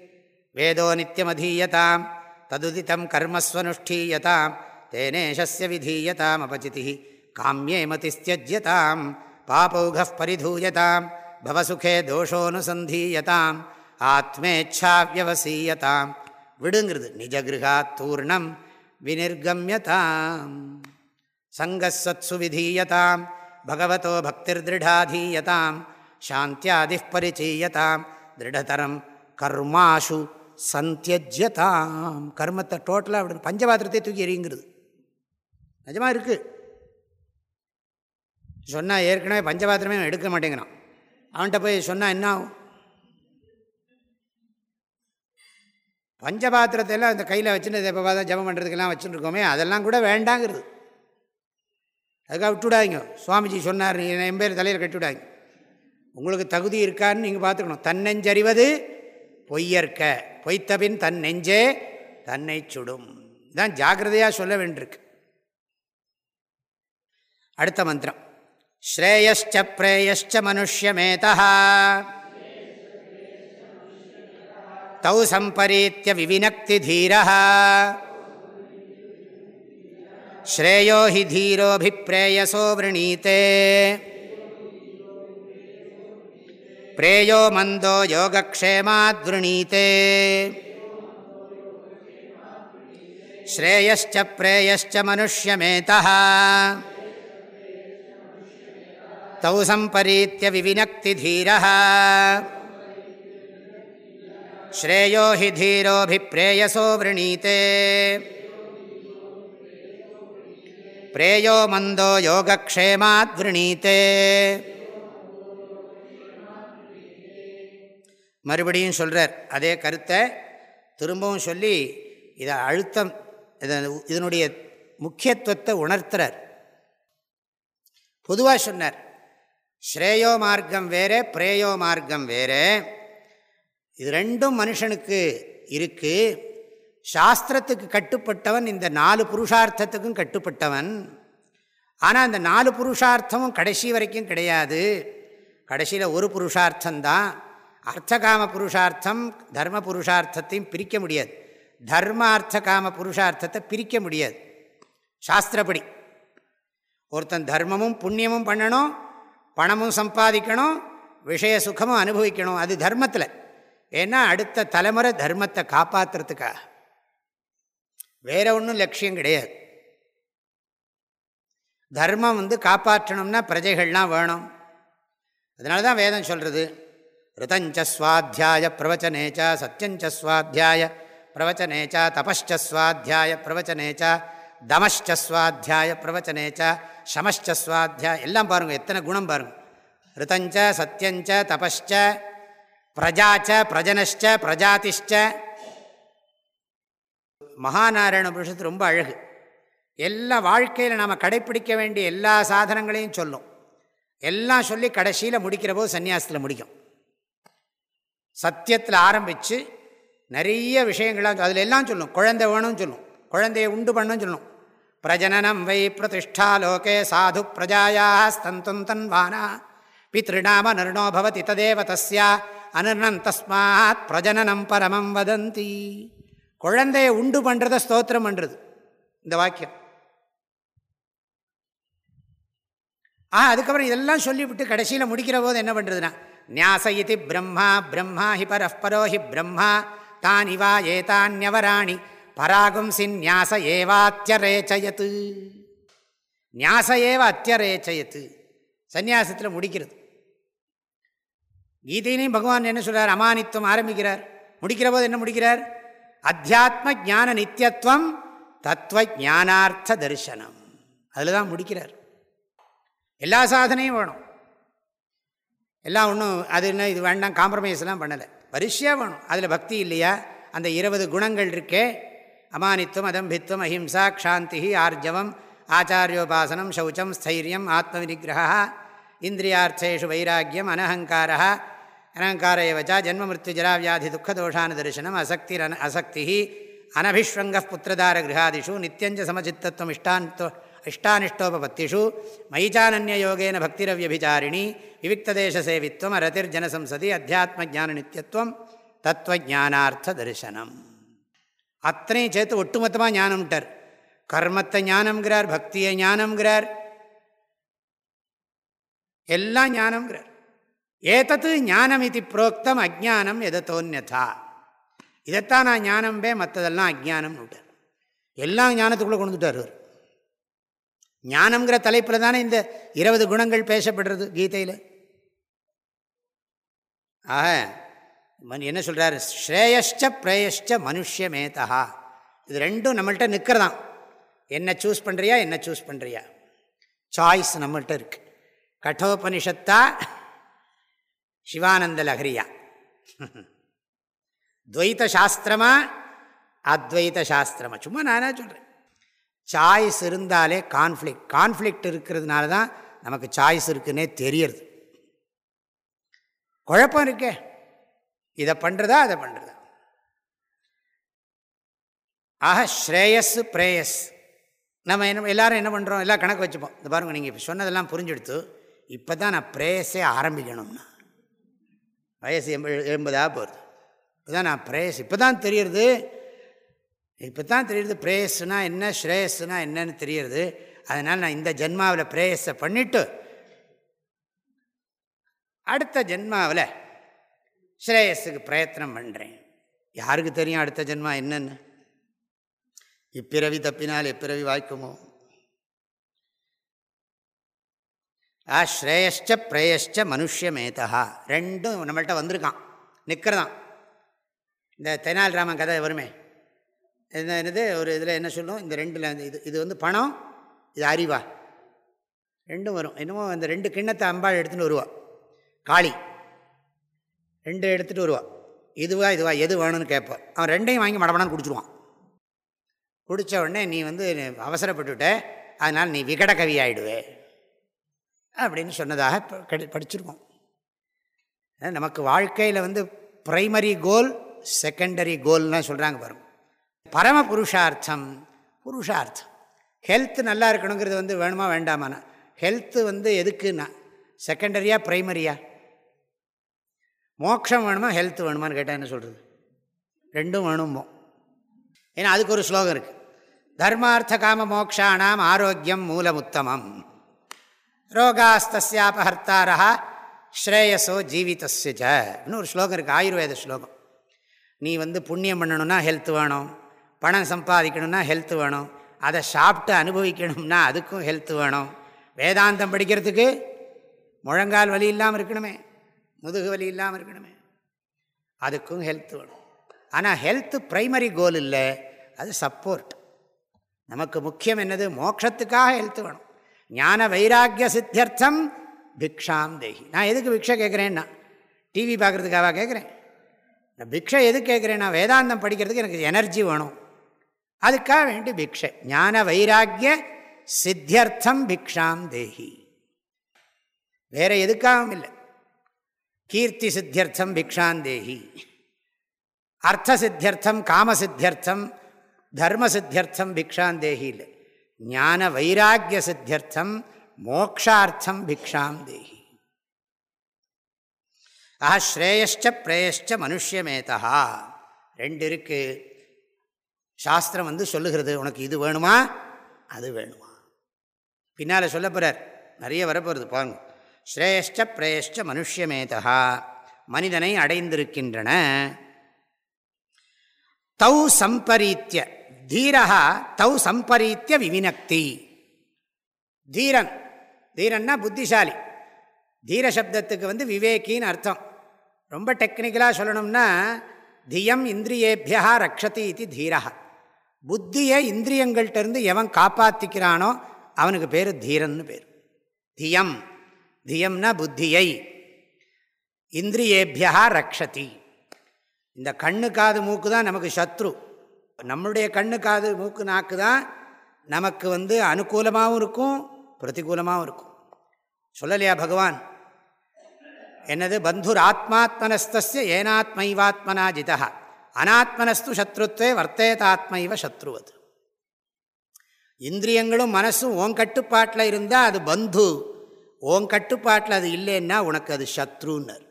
வேதோ நித்தியமதீயதாம் ததுதித்தம் கர்மஸ்வனுஷ்டீயதாம். தேனேஷஸ்ய விதீயதாம் அபஜிதி. காமியே மதிஸ்தியஜ்யதாம் பாபௌக பரிதூயதாம். பவசுகே தோஷோனுசந்தீயதாம் ஆத்மேச்சாவியவசீயதாம் விடுங்கிறது. நிஜகிருகாத் தூர்ணம் வினிர்கமியதாம் சங்கசத்சு விதீயதாம் பகவதோ பக்திர்திருடாதீயதாம் சாந்தியாதி பரிச்சீயதாம் திருடதரம் கர்மாஷு சந்தியஜதாம் கர்மத்தை டோட்டலாக அப்படி பஞ்சபாத்திரத்தை தூக்கி எறியுங்கிறது. நிஜமாக இருக்குது சொன்னால் ஏற்கனவே பஞ்சபாத்திரமே எடுக்க மாட்டேங்கிறான். அவன்கிட்ட போய் சொன்னால் என்ன ஆகும்? பஞ்சபாத்திரத்தையெல்லாம் அந்த கையில் வச்சுன்னு எப்போ பார்த்தா ஜபம் பண்ணுறதுக்கெல்லாம் வச்சுருக்கோமே அதெல்லாம் கூட வேண்டாங்கிறது. அதுக்காக விட்டுவிடாதீங்க. சுவாமிஜி சொன்னார் நீங்கள் என் பேர் தலையில் கட்டிவிடாங்க உங்களுக்கு தகுதி இருக்கான்னு நீங்கள் பார்த்துக்கணும். தன்னெஞ்சறிவது பொய்யற்க. பொய்த்தபின் தன் நெஞ்சே தன்னை சுடும். தான் ஜாகிரதையாக சொல்ல வேண்டியிருக்கு. அடுத்த மந்திரம். ஸ்ரேயச்ச பிரேயச்ச மனுஷ்யமேதா தௌ சம்பரீத்திய விவினக்தி தீரா ஸ்ரேயோ ஹி தீரோபிப்பிரேயசோ விரணீத்தே பிரேயோ மந்தோ யோகக்ஷேமாத்வணீத்தே ஸ்ரேயச்ச பிரேயச்ச மனுஷ்யமேதா தௌ சம்பரீத்திய விவினக்தி தீரா श्रेयो हि धीरोऽभिप्रेयसो वृणीते பிரேயோ மந்தோ யோகக்ஷேமாத் விரணீத்தே மறுபடியும் சொல்கிறார் அதே கருத்தை திரும்பவும் சொல்லி இதை அழுத்தம் இதனுடைய முக்கியத்துவத்தை உணர்த்துறார் பொதுவாக சொன்னார் ஸ்ரேயோ மார்க்கம் வேறே பிரேயோ மார்க்கம் வேறே இது ரெண்டும் மனுஷனுக்கு இருக்குது சாஸ்திரத்துக்கு கட்டுப்பட்டவன் இந்த நாலு புருஷார்த்தத்துக்கும் கட்டுப்பட்டவன். ஆனால் அந்த நாலு புருஷார்த்தமும் கடைசி வரைக்கும் கிடையாது. கடைசியில் ஒரு புருஷார்த்தந்தான் அர்த்தகாம புருஷார்த்தம் தர்ம புருஷார்த்தத்தையும் பிரிக்க முடியாது. தர்ம அர்த்தகாம புருஷார்த்தத்தை பிரிக்க முடியாது. சாஸ்திரப்படி. ஒருத்தன் தர்மமும் புண்ணியமும் பண்ணணும் பணமும் சம்பாதிக்கணும் விஷய சுகமும் அனுபவிக்கணும். அது தர்மத்தில். ஏன்னா அடுத்த தலைமுறை தர்மத்தை காப்பாற்றுறதுக்காக வேற ஒன்றும் லட்சியம் கிடையாது. தர்மம் வந்து காப்பாற்றணும்னா பிரஜைகள்லாம் வேணும். அதனால தான் வேதம் சொல்கிறது ரிதஞ்ச சுவாத்தியாய பிரவச்சனேச்சா சத்தியஞ்ச சுவாத்தியாய பிரவச்சனேச்சா தபஷ்ட சுவாத்தியாய பிரவச்சனேச்சா தமஷ்ட சுவாத்தியாய பிரவச்சனேச்சா சமஷ்ட சுவாத்தியாய எல்லாம் பாருங்கள் எத்தனை குணம் பாருங்கள் ரிதஞ்ச சத்தியஞ்ச தபஷ்ட பிரஜாச்ச பிரஜனஷ்ட பிரஜாதிஷ்ட மகாநாராயண புருஷத்து ரொம்ப அழகு. எல்லா வாழ்க்கையில் நாம் கடைப்பிடிக்க வேண்டிய எல்லா சாதனங்களையும் சொல்லும். எல்லாம் சொல்லி கடைசியில் முடிக்கிற போது சன்னியாசத்தில் முடிக்கும். சத்தியத்தில் ஆரம்பித்து நிறைய விஷயங்களாக அதில் எல்லாம் சொல்லும். குழந்தை வேணும்னு சொல்லும். குழந்தையை உண்டு பண்ணும் சொல்லும். பிரஜனனம் வை பிரதிஷ்டா லோகே சாது பிரஜாயா ஸ்தந்தும் தன்வானா. பித்ருநாம நருணோ பவதி ததேவ தஸ்யா. அனர்ணம் தஸ்மாத் பிரஜனனம் பரமம் வதந்தி. குழந்தையை உண்டு பண்ணுறத ஸ்தோத்திரம் பண்ணுறது இந்த வாக்கியம். ஆ அதுக்கப்புறம் இதெல்லாம் சொல்லிவிட்டு கடைசியில் முடிக்கிற போது என்ன பண்ணுறதுனா நியாச இது பிரம்மா பிரம்மா ஹி பரஸ்பரோ ஹி பிரம்மா தான் இவா ஏதான்யவராணி பராகும் சின் நியாச ஏவாத்தியரேச்சயத்து நியாச ஏவ அத்தியரேச்சயத்து சந்நியாசத்தில் முடிக்கிறது. கீதையினையும் பகவான் என்ன சொல்கிறார் அமானித்துவம் ஆரம்பிக்கிறார். முடிக்கிற போது என்ன முடிக்கிறார்? அத்தியாத்ம ஜான நித்தியத்துவம் தத்துவ ஜானார்த்த தரிசனம். அதில் தான் முடிக்கிறார். எல்லா சாதனையும் வேணும். எல்லாம் ஒன்றும் அது என்ன இது வேண்டாம் காம்ப்ரமைஸ்லாம் பண்ணலை. வரிசையாக வேணும். அதில் பக்தி இல்லையா? அந்த இருபது குணங்கள் இருக்கே. அமானித்துவம் அதம்பித்துவம் அஹிம்சா க்ஷாந்தி ஆர்ஜவம் ஆச்சாரியோபாசனம் சௌச்சம் ஸ்தைரியம் ஆத்ம ஆத்மவிநிகிரகா இந்திரியார்த்தேஷு வைராக்கியம் அனஹங்காரா அனங்கார ஏவச்சா ஜென்ம மிருத்யு ஜராவியாதி துக்கதோஷான தரிசனம் அசக்தி அசக்தி அனபிஷ்வங்க புத்திரதார கிரகாதிஷு நித்தியஞ்ச சமச்சித்தத்துவம் இஷ்டான்தோ இஷ்டானிஷ்டோபத்திஷு மயிச்சானன்யயோகேன பக்திரவியபிச்சாரிணி விவிக்ததேச சேவித்வம் அரதிர்ஜனசம்சதி அத்தியாத்ம ஜான நித்தியத்துவம் தத்துவஜானார்த்த தரிசனம் அத்தனையும் சேர்த்து ஒட்டுமொத்தமாக ஞானம்ட்டார். கர்மத்தை ஞானம்ங்கிறார் பக்தியை ஞானம்ங்கிறார். எல்லாம் ஞானம்ங்கிறார். ஏதத்து ஞானம் இது புரோக்தம் அஜானம் எதத்தோன்யதா இதைத்தான் நான் ஞானம்பே மற்றதெல்லாம் அஜானம் விட்டார் எல்லாம் ஞானத்துக்குள்ளே கொண்டு அவர் ஞானம்ங்கிற தலைப்பில் தானே இந்த இருபது குணங்கள் பேசப்படுறது கீதையில்? ஆக என்ன சொல்கிறார் ஸ்ரேயஷ்ட பிரேயஷ்ட மனுஷமேதா இது ரெண்டும் நம்மள்கிட்ட நிற்கிறதான் என்ன சூஸ் பண்ணுறியா என்ன சூஸ் பண்ணுறியா சாய்ஸ் நம்மள்கிட்ட இருக்கு. கட்டோபனிஷத்தா சிவானந்த லஹரியா துவைத்த சாஸ்திரமா அத்வைத சாஸ்திரமா சும்மா நானே சொல்கிறேன் சாய்ஸ் இருந்தாலே கான்ஃப்ளிக் கான்ஃப்ளிக்ட் இருக்கிறதுனால தான் நமக்கு சாய்ஸ் இருக்குன்னே தெரியறது குழப்பம் இருக்கே இதை பண்ணுறதா அதை பண்ணுறதா ஆக ஸ்ரேயஸ் பிரேயஸ் நம்ம என்ன எல்லோரும் என்ன பண்ணுறோம் எல்லாம் கணக்கு வச்சுப்போம் இந்த பாருங்கள் நீங்கள் இப்போ சொன்னதெல்லாம் புரிஞ்செடுத்து இப்போ தான் நான் பிரேயஸே ஆரம்பிக்கணும்னா வயசு எண்பது எண்பதாக போகிறது இப்போ தான் நான் பிரேயஸ் இப்போ தான் தெரியறது. இப்போ தான் தெரியுது பிரேயஸ்னா என்ன ஸ்ரேயஸ்னால் என்னன்னு தெரியறது. அதனால் நான் இந்த ஜென்மாவில் பிரேயஸை பண்ணிவிட்டு அடுத்த ஜென்மாவில் ஸ்ரேயஸுக்கு பிரயத்தனம் பண்ணுறேன் யாருக்கு தெரியும் அடுத்த ஜென்மா என்னென்னு? இப்பிறவி தப்பினால் எப்பிறவி வாய்க்குமோ? ஆ ஸ்ரேயஷ்ட பிரேயஷ்ட மனுஷமேதா ரெண்டும் நம்மள்கிட்ட வந்திருக்கான். நிற்கிறதான் இந்த தெனாலிராமன் கதை வருமே. என்ன என்னது? ஒரு இதில் என்ன சொல்லும்? இந்த ரெண்டில் இது இது வந்து பணம் இது அறிவா? ரெண்டும் வரும். என்னமோ அந்த ரெண்டு கிண்ணத்தை அம்பாள் எடுத்துகிட்டு வருவா. காளி. ரெண்டு எடுத்துகிட்டு வருவா. இதுவா இதுவா எது வேணும்னு கேட்பான் அவன் ரெண்டையும் வாங்கி மடமடான்னு குடிச்சிடுவான் குடித்த உடனே நீ வந்து அவசரப்பட்டுவிட்ட அதனால் நீ விகட கவி ஆகிடுவே அப்படின்னு சொன்னதாக படிச்சிருக்கோம். நமக்கு வாழ்க்கையில் வந்து ப்ரைமரி கோல் செகண்டரி கோல்னால் சொல்கிறாங்க வரும் பரம புருஷார்த்தம் புருஷார்த்தம். ஹெல்த் நல்லா இருக்கணுங்கிறது வந்து வேணுமா வேண்டாமாண்ணா ஹெல்த்து வந்து எதுக்குன்னா? செகண்டரியா ப்ரைமரியா மோட்சம் வேணுமா ஹெல்த் வேணுமான்னு கேட்டால் என்ன சொல்கிறது ரெண்டும் வேணுமோ ஏன்னா அதுக்கு ஒரு ஸ்லோகம் இருக்குது தர்மார்த்த காம மோக்ஷானாம் ஆரோக்கியம் மூலமுத்தமம். ரோகாஸ்தியாபஹர்த்தாரா ஸ்ரேயசோ ஜீவிதஸ்ய ஜன்னு ஒரு ஸ்லோகம் இருக்குது ஆயுர்வேத ஸ்லோகம். நீ வந்து புண்ணியம் பண்ணணும்னா ஹெல்த் வேணும். பணம் சம்பாதிக்கணும்னா ஹெல்த் வேணும். அதை சாப்பிட்டு அனுபவிக்கணும்னா அதுக்கும் ஹெல்த் வேணும். வேதாந்தம் படிக்கிறதுக்கு முழங்கால் வலி இல்லாமல் இருக்கணுமே. முதுகு வலி இல்லாமல் இருக்கணுமே. அதுக்கும் ஹெல்த் வேணும். ஆனால் ஹெல்த்து ப்ரைமரி கோல் இல்லை. அது சப்போர்ட் நமக்கு முக்கியம் என்னது? மோட்சத்துக்காக ஹெல்த் வேணும். ஞான வைராக்கிய சித்தியர்த்தம் பிக்ஷாம் தேகி. நான் எதுக்கு பிக்ஷை கேட்குறேன்னா டிவி பார்க்குறதுக்காக கேட்குறேன். நான் பிக்ஷை எது கேட்குறேன் நான் வேதாந்தம் படிக்கிறதுக்கு எனக்கு எனர்ஜி வேணும். அதுக்காக வேண்டி பிக்ஷை. ஞான வைராக்கிய சித்தியர்த்தம் பிக்ஷாம் தேகி. வேற எதுக்காகவும் இல்லை. கீர்த்தி சித்தியர்த்தம் பிக்ஷாம் தேகி. அர்த்த சித்தியர்த்தம் காம சித்தியர்த்தம் தர்ம சித்தியர்த்தம் பிக்ஷாந்தேகி இல்லை ஞான வைராக்கிய சித்தியர்த்தம் மோக்ஷார்த்தம் பிக்ஷாம் தேகி ஆஹா ஸ்ரேயஷ்ட பிரேயஷ்ட மனுஷமேதா ரெண்டு இருக்கு. சாஸ்திரம் வந்து சொல்லுகிறது உனக்கு இது வேணுமா? அது வேணுமா? பின்னால் சொல்ல போகிறார் நிறைய வரப்போகிறது பாருங்க. ஸ்ரேயஷ்ட பிரேஷ்ட மனுஷமேதா மனிதனை அடைந்திருக்கின்றன. தௌ சம்பரீத்திய தீரா தௌ சம்பரீத்திய விவினக்தி தீரன். தீரன்னா புத்திசாலி. தீர சப்தத்துக்கு வந்து விவேக்கின்னு அர்த்தம். ரொம்ப டெக்னிக்கலாக சொல்லணும்னா தியம் இந்திரியேபியா ரக்ஷதி இது தீரா புத்தியை இந்திரியங்கள்கிட்டருந்து எவன் காப்பாற்றிக்கிறானோ அவனுக்கு பேர் தீரன்னு பேர். தியம். தியம்னா புத்தியை. இந்திரியேபியா ரக்ஷதி. இந்த கண்ணு காது மூக்கு தான் நமக்கு சத்ரு. நம்மளுடைய கண்ணு காது மூக்கு நாக்கு தான் நமக்கு வந்து அனுகூலமாகவும் இருக்கும் பிரதிகூலமாகவும் இருக்கும். சொல்லலையா பகவான்? என்னது? பந்துர் ஆத்மாத்மனஸ்திய ஏனாத்மைவாத்மனா ஜிதா அனாத்மனஸ்து சத்ருத்வே வர்த்தேதாத்மைவ சத்ருவது. இந்திரியங்களும் மனசும் ஓன் கட்டுப்பாட்டில் இருந்தால் அது பந்து. ஓன் கட்டுப்பாட்டில் அது இல்லைன்னா உனக்கு அது சத்ருன்னர்.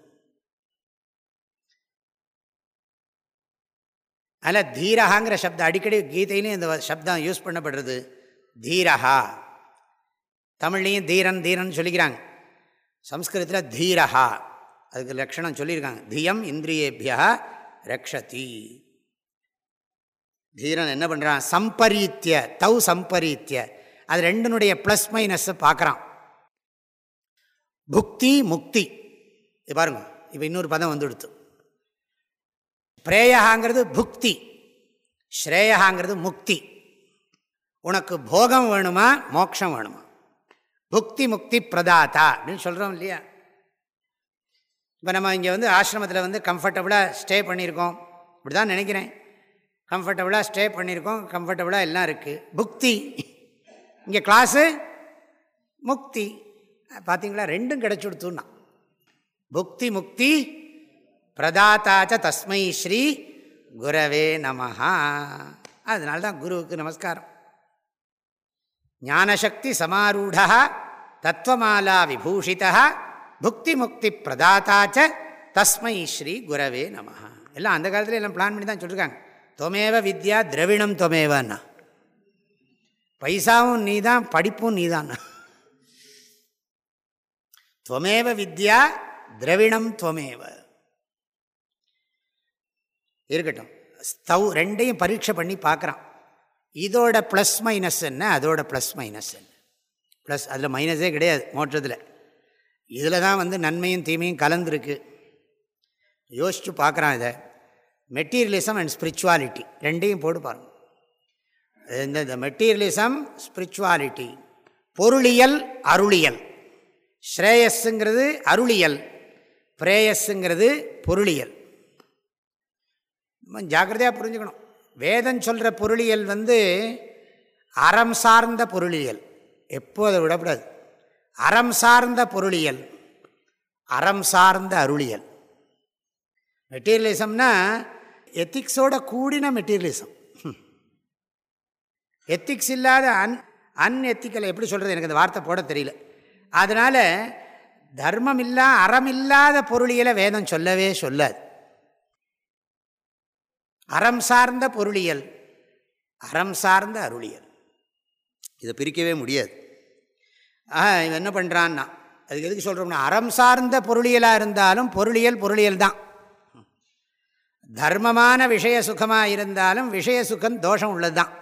அதில் தீரஹாங்கிற சப்தம். அடிக்கடி கீதையிலையும் இந்த சப்தம் யூஸ் பண்ணப்படுறது. தீரஹா. தமிழ்லையும் தீரன் தீரன் சொல்லிக்கிறாங்க. சம்ஸ்கிருதத்தில் தீரஹா. அதுக்கு லக்ஷணம் சொல்லியிருக்காங்க. தியம் இந்திரியேபியா ரக்ஷதி. தீரன் என்ன பண்ணுறான் சம்பரீத்திய தௌ சம்பரீத்திய. அது ரெண்டுனுடைய ப்ளஸ் மைனஸை பார்க்குறான் புக்தி முக்தி. இது பாருங்க இப்போ இன்னொரு பதம் வந்துடுத்து. பிரேயகாங்கிறது புக்தி. ஸ்ரேயகாங்கிறது முக்தி. உனக்கு போகம் வேணுமா மோட்சம் வேணுமா? புக்தி முக்தி பிரதாத்தா அப்படின்னு சொல்கிறோம் இல்லையா? இப்போ நம்ம இங்கே வந்து ஆசிரமத்தில் வந்து கம்ஃபர்டபுளாக ஸ்டே பண்ணியிருக்கோம். இப்படி தான் நினைக்கிறேன். கம்ஃபர்டபுளாக ஸ்டே பண்ணியிருக்கோம். கம்ஃபர்டபுளாக எல்லாம் இருக்குது புக்தி. இங்கே கிளாஸு முக்தி. பார்த்தீங்களா ரெண்டும் கிடச்சி கொடுத்துன்னா. புக்தி முக்தி பிரதாத்தாச்ச தஸ்மை ஸ்ரீ குரவே நமஹா. அதனால தான் குருவுக்கு நமஸ்காரம். ஞானசக்தி சமாரூடா தத்துவமாலா விபூஷிதா புக்தி முக்தி பிரதாத்தாச்ச தஸ்மை ஸ்ரீ குரவே நமஹா. எல்லாம் அந்த காலத்தில் எல்லாம் பிளான் பண்ணி தான் சொல்லியிருக்காங்க தொமேவ வித்யா திரவிணம் தொமேவன்னா. பைசாவும் நீ தான் படிப்பும் நீ தான் துவமேவ வித்யா திரவிணம் துவமேவ இருக்கட்டும். ஸ்தவ் ரெண்டையும் பரீட்சை பண்ணி பார்க்குறான் இதோட ப்ளஸ் மைனஸ் என்ன? அதோட ப்ளஸ் மைனஸ் என்ன? ப்ளஸ் அதில் மைனஸே கிடையாது மோட்டத்தில். இதில் தான் வந்து நன்மையும் தீமையும் கலந்துருக்கு. யோசித்து பார்க்குறான் இதை. மெட்டீரியலிசம் அண்ட் ஸ்பிரிச்சுவாலிட்டி ரெண்டையும் போட்டு பாருங்கள் இந்த இந்த மெட்டீரியலிசம் ஸ்பிரிச்சுவாலிட்டி பொருளியல் அருளியல். ஸ்ரேயஸுங்கிறது அருளியல் பிரேயஸுங்கிறது பொருளியல். ஜாக்கிரதையாக புரிஞ்சுக்கணும். வேதம் சொல்கிற பொருளியல் வந்து அறம் சார்ந்த பொருளியல். எப்போ அதை விடக்கூடாது அறம் சார்ந்த பொருளியல் அறம் சார்ந்த அருளியல். மெட்டீரியலிசம்னா எத்திக்ஸோட கூடின மெட்டீரியலிசம். எத்திக்ஸ் இல்லாத அன் அன்எத்திக்கல் எப்படி சொல்கிறது எனக்கு அந்த வார்த்தை போட தெரியல. அதனால் தர்மம் இல்லா அறம் இல்லாத பொருளியலை வேதம் சொல்லவே சொல்லாது. அறம் சார்ந்த பொருளியல். அறம் சார்ந்த அருளியல். இதை பிரிக்கவே முடியாது. ஆஹா இவன் என்ன பண்ணுறான்னா அதுக்கு எதுக்கு சொல்கிறோம்னா அறம் சார்ந்த பொருளியலாக இருந்தாலும் பொருளியல் பொருளியல் தான். தர்மமான விஷய சுகமாக இருந்தாலும் விஷய சுகம் தோஷம் உள்ளது தான்.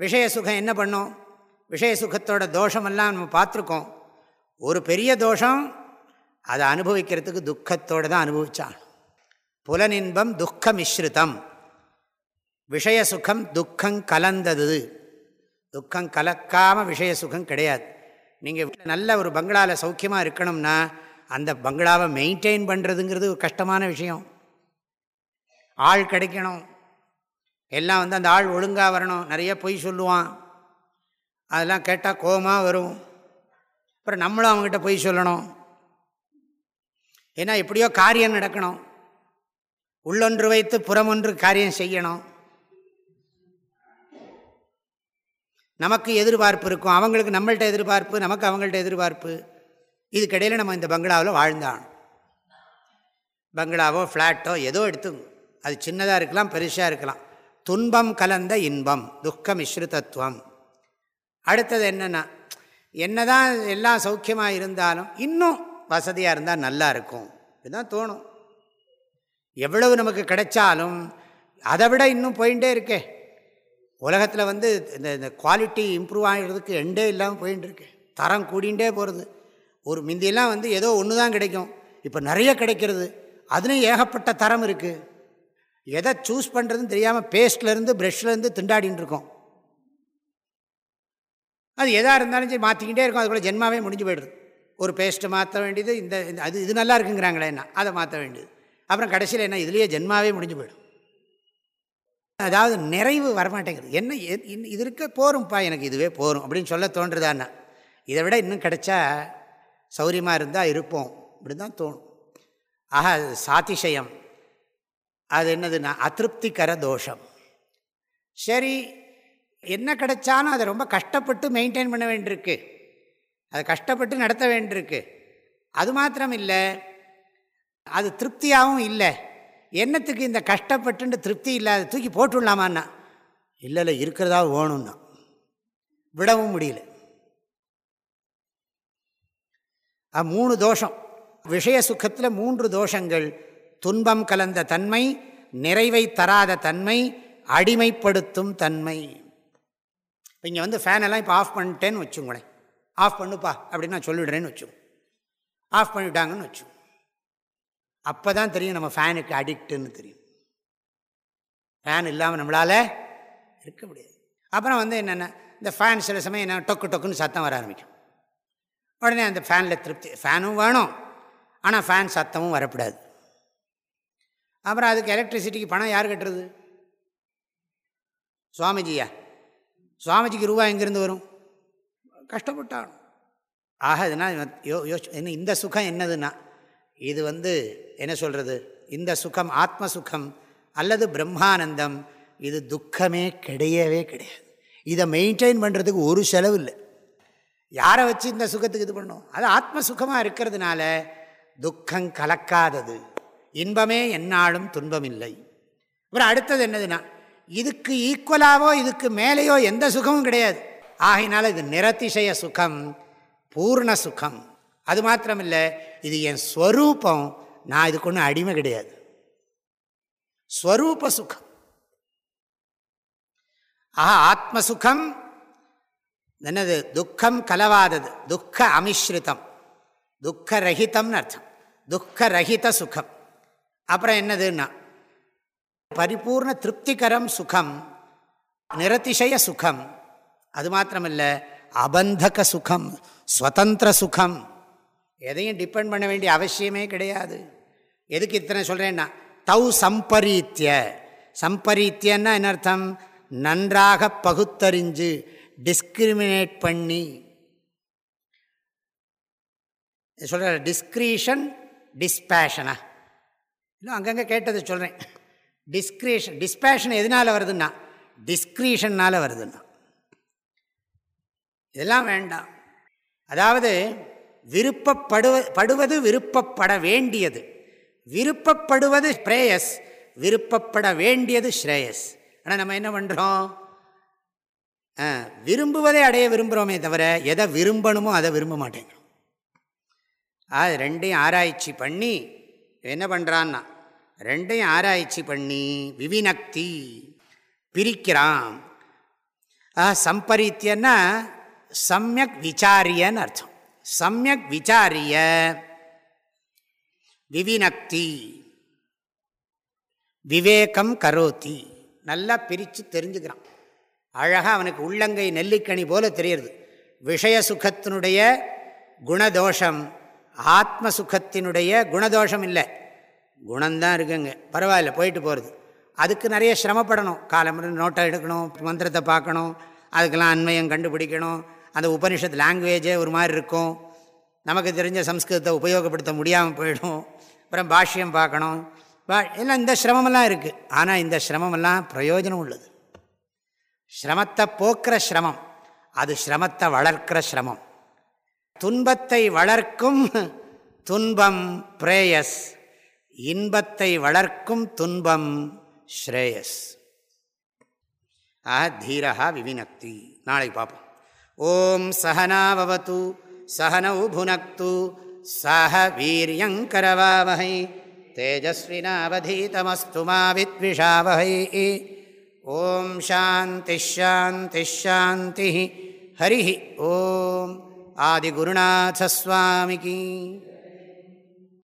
விஷய சுகம் என்ன பண்ணும்? விஷய சுகத்தோட தோஷமெல்லாம் நம்ம பார்த்துருக்கோம். ஒரு பெரிய தோஷம் அதை அனுபவிக்கிறதுக்கு துக்கத்தோடு தான் அனுபவித்தான் புலனின்பம் துக்க மிஸ்ருதம் விஷய சுகம் துக்கம் கலந்தது. துக்கம் கலக்காமல் விஷய சுகம் கிடையாது. நீங்கள் நல்ல ஒரு பங்களாவில் சௌக்கியமாக இருக்கணும்னா அந்த பங்களாவை மெயின்டைன் பண்ணுறதுங்கிறது ஒரு கஷ்டமான விஷயம். ஆள் கிடைக்கணும். எல்லாம் வந்து அந்த ஆள் ஒழுங்காக வரணும். நிறைய பொய் சொல்லுவான். அதெல்லாம் கேட்டால் கோபமாக வரும். அப்புறம் நம்மளும் அவங்ககிட்ட பொய் சொல்லணும். ஏன்னா எப்படியோ காரியம் நடக்கணும். உள்ளொன்று வைத்து புறமொன்று காரியம் செய்யணும். நமக்கு எதிர்பார்ப்பு இருக்கும். அவங்களுக்கு நம்மள்கிட்ட எதிர்பார்ப்பு நமக்கு அவங்கள்ட்ட எதிர்பார்ப்பு. இதுக்கிடையில் நம்ம இந்த பங்களாவில் வாழ்ந்தான் பங்களாவோ ஃப்ளாட்டோ ஏதோ எடுத்து அது சின்னதாக இருக்கலாம் பெருசாக இருக்கலாம். துன்பம் கலந்த இன்பம் துக்க மிஸ்ருதத்துவம். அடுத்தது என்னென்னா என்னதான் எல்லாம் சௌக்கியமாக இருந்தாலும் இன்னும் வசதியாக இருந்தால் நல்லா இருக்கும். இதுதான் தோணும். எவ்வளவு நமக்கு கிடைச்சாலும் அதை விட இன்னும் போயிட்டே இருக்கே. உலகத்தில் வந்து இந்த இந்த குவாலிட்டி இம்ப்ரூவ் ஆகிறதுக்கு எண்டே இல்லாமல் போயின்னு இருக்கு தரம் கூடிகிட்டே போகிறது ஒரு முந்தியெல்லாம் வந்து ஏதோ ஒன்று தான் கிடைக்கும். இப்போ நிறைய கிடைக்கிறது. அதுலேயும் ஏகப்பட்ட தரம் இருக்குது எதை சூஸ் பண்ணுறதுன்னு தெரியாமல் பேஸ்ட்லேருந்து ப்ரெஷ்லேருந்து திண்டாடின்னு இருக்கோம். அது எதாக இருந்தாலும் சரி மாற்றிக்கிட்டே இருக்கும். அதுக்குள்ளே ஜென்மாவே முடிஞ்சு போயிடுது. ஒரு பேஸ்ட்டு மாற்ற வேண்டியது இந்த அது இது நல்லா இருக்குங்கிறாங்களே என்ன அதை மாற்ற வேண்டியது. அப்புறம் கடைசியில் என்ன இதுலேயே ஜென்மாவே முடிஞ்சு போயிடும். அதாவது நிறைவு வரமாட்டேங்குது. என்ன இது இருக்க போரும்ப்பா எனக்கு இதுவே போரும் அப்படின்னு சொல்ல தோன்றுதான்னா இதை விட இன்னும் கிடைச்சா சௌரியமாக இருந்தால் இருப்போம் அப்படி தான் தோணும். ஆக சாதிசயம். அது என்னதுன்னா அதிருப்திகர தோஷம். சரி என்ன கிடைச்சாலும் அதை ரொம்ப கஷ்டப்பட்டு மெயின்டைன் பண்ண வேண்டியிருக்கு. அதை கஷ்டப்பட்டு நடத்த வேண்டியிருக்கு. அது மாத்திரம் இல்லை அது திருப்தியாகவும் இல்லை. என்னத்துக்கு இந்த கஷ்டப்பட்டுன்னு திருப்தி இல்லாத தூக்கி போட்டுடலாமான்னா? இல்லை இல்லை இருக்கிறதா வேணும்னா. விடவும் முடியல. மூணு தோஷம். விஷய சுகத்தில் மூன்று தோஷங்கள். துன்பம் கலந்த தன்மை நிறைவை தராத தன்மை அடிமைப்படுத்தும் தன்மை. இப்போ இங்கே வந்து ஃபேனெல்லாம் இப்போ ஆஃப் பண்ணிட்டேன்னு வச்சுங்களேன் ஆஃப் பண்ணுப்பா அப்படின்னு நான் சொல்லிடுறேன்னு வச்சுக்கோங்க ஆஃப் பண்ணிவிட்டாங்கன்னு வச்சுக்கோங்க அப்போ தான் தெரியும் நம்ம ஃபேனுக்கு அடிக்ட்டுன்னு தெரியும். ஃபேன் இல்லாமல் நம்மளால் இருக்க முடியாது. அப்புறம் வந்து என்னென்ன இந்த ஃபேன் சில சமயம் என்ன டொக்கு டொக்குன்னு சத்தம் வர ஆரம்பிக்கும். உடனே அந்த ஃபேனில் திருப்தி ஃபேனும் வேணும். ஆனால் ஃபேன் சத்தமும் வரக்கூடாது. அப்புறம் அதுக்கு எலக்ட்ரிசிட்டிக்கு பணம் யார் கட்டுறது? சுவாமிஜியா? சுவாமிஜிக்கு ரூபா எங்கேருந்து வரும்? கஷ்டப்பட்டாகணும். ஆக இதனால் யோ யோசி என்ன இந்த சுகம் என்னதுன்னா இது வந்து என்ன சொல்கிறது இந்த சுகம் ஆத்ம சுகம் அல்லது பிரம்மானந்தம் இது துக்கமே கிடையவே கிடையாது. இதை மெயின்டைன் பண்ணுறதுக்கு ஒரு செலவு இல்லை. யாரை வச்சு இந்த சுகத்துக்கு இது பண்ணும் அது ஆத்ம சுகமாக இருக்கிறதுனால துக்கம் கலக்காதது. இன்பமே என்னாலும் துன்பம் இல்லை அப்புறம் அடுத்தது என்னதுன்னா இதுக்கு ஈக்குவலாகவோ இதுக்கு மேலேயோ எந்த சுகமும் கிடையாது. ஆகையினால இது நிரதிசய சுகம் பூர்ண சுகம். அது மாத்திரமில்லை இது என் ஸ்வரூபம். நான் இதுக்கு ஒன்றும் அடிமை கிடையாது. ஸ்வரூப சுகம். ஆஹா ஆத்மசுகம் என்னது? துக்கம் கலவாதது. துக்க அமிஸ்ரிதம் துக்கரகிதம்னு அர்த்தம். துக்கரகித சுகம். அப்புறம் என்னதுன்னா பரிபூர்ண திருப்திகரம் சுகம் நிரதிசய சுகம். அது மாத்திரமில்லை அபந்தக சுகம் ஸ்வதந்திர சுகம். எதையும் டிபெண்ட் பண்ண வேண்டிய அவசியமே கிடையாது. எதுக்கு இத்தனை சொல்கிறேன்னா தௌ சம்பரீத்திய சம்பரீத்தியன்னா என்ன அர்த்தம்? நன்றாக பகுத்தறிஞ்சு டிஸ்கிரிமினேட் பண்ணி. சொல்கிற டிஸ்கிரீஷன் டிஸ்பேஷனா இன்னும் அங்கங்கே கேட்டது சொல்கிறேன் டிஸ்கிரீஷன் டிஸ்பேஷன் எதனால் வருதுன்னா டிஸ்கிரீஷன்னால் வருதுன்னா. இதெல்லாம் வேண்டாம். அதாவது விருப்பப்படுவ படுவது விருப்பப்பட வேண்டியது. விருப்பப்படுவது பிரேயஸ் விருப்பப்பட வேண்டியது ஸ்ரேயஸ். ஆனால் நம்ம என்ன பண்ணுறோம் விரும்புவதை அடைய விரும்புகிறோமே தவிர எதை விரும்பணுமோ அதை விரும்ப மாட்டேங்கிறோம். அது ரெண்டையும் ஆராய்ச்சி பண்ணி என்ன பண்ணுறான்னா ரெண்டையும் ஆராய்ச்சி பண்ணி விவினக்தி பிரிக்கிறான் சம்பரித்தியன்னா சமயக் விசாரியன்னு அர்த்தம். சமயக் விசாரிய விவினக்தி விவேகம் கரோத்தி நல்லா பிரித்து தெரிஞ்சுக்கிறான். அழகாக அவனுக்கு உள்ளங்கை நெல்லிக்கணி போல தெரியுது. விஷய சுகத்தினுடைய குணதோஷம் ஆத்ம சுகத்தினுடைய குணதோஷம் இல்லை. குணந்தான் இருக்குங்க. பரவாயில்ல போயிட்டு போகிறது அதுக்கு நிறைய சிரமப்படணும். காலமுறை நோட்டை எடுக்கணும் மந்திரத்தை பார்க்கணும் அதுக்கெல்லாம் அண்மையம் கண்டுபிடிக்கணும். அந்த உபனிஷத் லாங்குவேஜே ஒரு மாதிரி இருக்கும். நமக்கு தெரிஞ்ச சம்ஸ்கிருதத்தை உபயோகப்படுத்த முடியாமல் போயிடும். அப்புறம் பாஷ்யம் பார்க்கணும். பா எல்லாம் இந்த சிரமமெல்லாம் இருக்குது ஆனால் இந்த சிரமமெல்லாம் பிரயோஜனம் உள்ளது. சிரமத்தை போக்குற சிரமம் அது சிரமத்தை வளர்க்கிற சிரமம். துன்பத்தை வளர்க்கும் துன்பம் பிரேயஸ். இன்பத்தை வளர்க்கும் துன்பம் ஸ்ரேயஸ். ஆ தீரகா விவினக்தி நாளைக்கு பார்ப்போம். ஓம் சகனாவவது சகனௌ புனக்து சஹ வீரியங்கரவாவகை தேஜஸ்வினாவதீதமஸ்து மா வித்விஷாவகை. ஓம் சாந்திஷாந்திஷாந்தி ஹரி ஓம் ஆதிகுருநாசஸ்வாமிகி